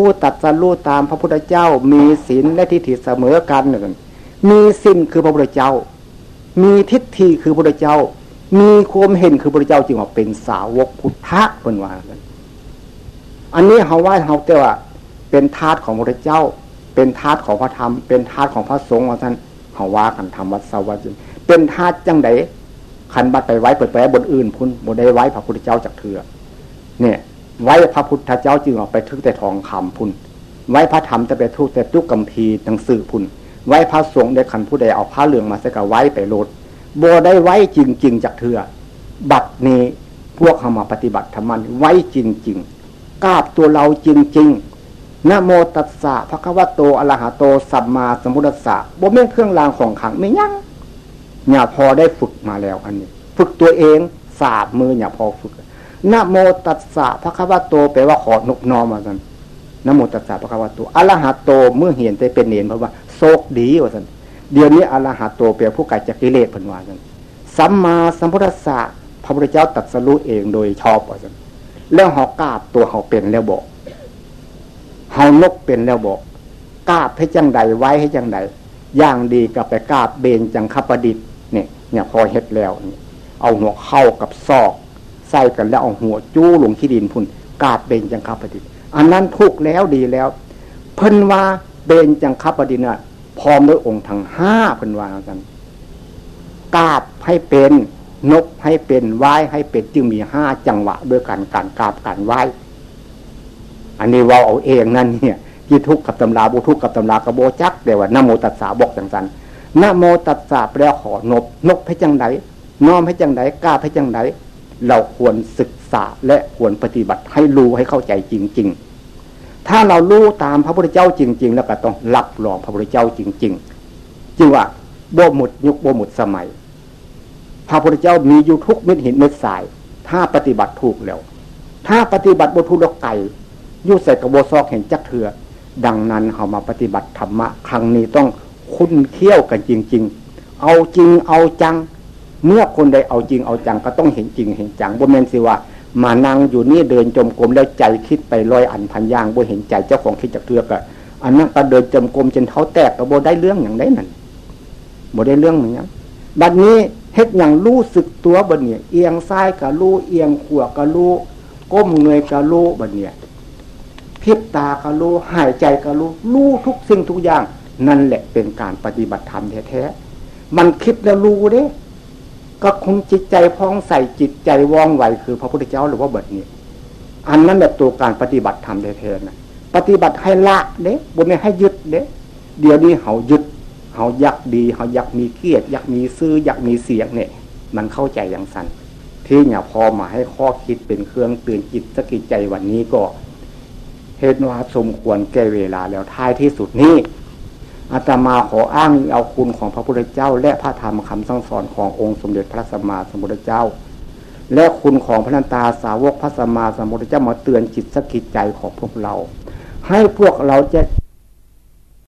ผู้ตัดสรู้ตามพระพุทธเจ้า มีศีลและทิฏฐิเสมอกันหนึ่งมีสิ้นคือพระพุทธเจ้า มีทิฏฐิคือพระพุทธเจ้า มีความเห็นคือพระพุทธเจ้าจึงว่าเป็นสาวกพุทธะเป็นว่ากันอันนี้เขาว่าเขาแต่ว่า เป็นทาสของพระพุทธเจ้า เป็นทาสของพระธรรม เป็นทาสของพระสงฆ์ว่าท่านเขาว่ากันทำวัดสวัสดิ์เป็นทาสจังไดขันบัดไปไว้เปิดแปรบนอื่นพุ่นบนได้ไว้พระพุทธเจ้าจากเถื่อเนี่ย ไว้พระพุทธเจ้าจึงออกไปทึกแต่ทองคำพุ่น ไว้พระธรรมจะไปทุกแต่ตุกกัมพีหนังสือพุ่น ไว้พระสงฆ์ได้ขันผู้ใดเอาผ้าเหลืองมาใส่กับไว้ไปโลดโบได้ไว้จริงๆจากเถื่อบัดนี้พวกเขามาปฏิบัติธรรมันไว้จริงๆกาบตัวเราจริงๆนโมตัสสะพระคัมภโตอรหะโตสัมมาสัมพุทธัสสะบ่แม่นเครื่องรางของขังไม่ยั่งอย่าพอได้ฝึกมาแล้วอันนี้ ฝึกตัวเองสาบมืออย่าพอฝึก นะโมตัสสะพระคัมภโตแปลว่าขอนกนอมาสันนะโมตัสสะพระคัมภีโตอรหัตโตเมื่อเห็นได้เป็นเนรเพราะว่าโศกดีว่าสันเดี๋ยวนี้อรหัตโตแปลผู้ไก่จากกิเลสพันวาสันสัมมาสัมพุทธะพระพุทธเจ้าตัดสรู้เองโดยชอบว่าสันแล้วหอกาบตัวเขาเป็นแล้วบอกเฮานกเป็นแล้วบอกกาบให้จังใดไว้ให้จังใดอย่างดีกับไปกาบเบนจังคประดิษฐ์เนี่ยเนี่ยพอเฮ็ดแล้ว เอาหัวเข้ากับซอก ใส่กันแล้วเอาหัวจู้ลงที่ดินพุ่น กาดเบนจังคับปฏิอันนั้นทุกแล้วดีแล้ว เพิ่นว่าเบนจังคับปฏิน่ะพร้อมด้วยองค์ทั้งห้าเป็นวากัน กาบให้เป็นนกให้เป็นไหว้ให้เป็นจึงมีห้าจังหวะ ด้วยกันการกราบการไหว้อันนี้ว่าเอาเองนั่นเนี่ยยี่ทุกกับตำราบุทุกกับตำรากระโบจักเดี๋ยวนโมตัสสาบอกจังสันนโมตัสสะแปลขอนบนกให้จังไดน้อมให้จังไดกล้าให้จังได เราควรศึกษาและควรปฏิบัติให้รู้ให้เข้าใจจริง ๆ ถ้าเรารู้ตามพระพุทธเจ้าจริง ๆ แล้วก็ต้องรับรองพระพุทธเจ้าจริง ๆจึงว่าบ่หมดยุคบ่หมดสมัย พระพุทธเจ้ามีอยู่ทุกเม็ดหินเม็ดสาย ถ้าปฏิบัติถูกแล้ว ถ้าปฏิบัติบทุลกไก่ยุใส่กระโบซอกเห็นจักเถือดังนั้นเขามาปฏิบัติธรรมะ ครั้งนี้ต้องคุ้นเที่ยวกันจริง ๆ เอาจริงเอาจัง เมื่อคนใดเอาจริงเอาจังก็ต้องเห็นจริงเห็นจังบ่แมนสิว่ามานั่งอยู่นี่เดินจมกรมแล้วใจคิดไปลอยอันพันย่างบ่เห็นใจเจ้าของคิดจากเถือกอะอันนั้นก็เดินจมกรมจนเท้าแตกก็บ่ได้เรื่องอย่างได้นั่นบ่ได้เรื่องเหมือนกันบัดนี้เฮ็ดอย่างรู้สึกตัวบัดเนี่ยเอียงซ้ายกับรู้เอียงขวากับรู้ก้มเงยกับรู้บัดเนี่ยพิบตาก็รู้หายใจก็รู้รู้ทุกสิ่งทุกอย่าง นั่นแหละเป็นการปฏิบัติธรรมแท้ๆมันคิดแล้วรู้เด้ ก็คงจิตใจพองใส่จิตใจว่องไวคือพระพุทธเจ้าหรือว่าเบิดนี้ อันนั้นแบบตัวการปฏิบัติธรรมแท้ๆนะปฏิบัติให้ละเด้บนไม่ให้ยึดเด้เดี๋ยวนี้เขายึดเขาอยากดีเขาอยากมีเกียรติอยากมีซื้ออยากมีเสียงเนี่ย มันเข้าใจอย่างสั้นที่เนี่ยพอมาให้ข้อคิดเป็นเครื่องตื่นจิตสกิจใจวันนี้ก็เหตุว่าสมควรแก่เวลาแล้วท้ายที่สุดนี้ อาตมาขออ้างเอาคุณของพระพุทธเจ้า และพระธรรมคำสั่งสอนขององค์สมเด็จพระสัมมาสัมพุทธเจ้า และคุณของพระนันตาสาวกพระสัมมาสัมพุทธเจ้ามาเตือนจิตสกิจใจของพวกเรา ให้พวกเราจะ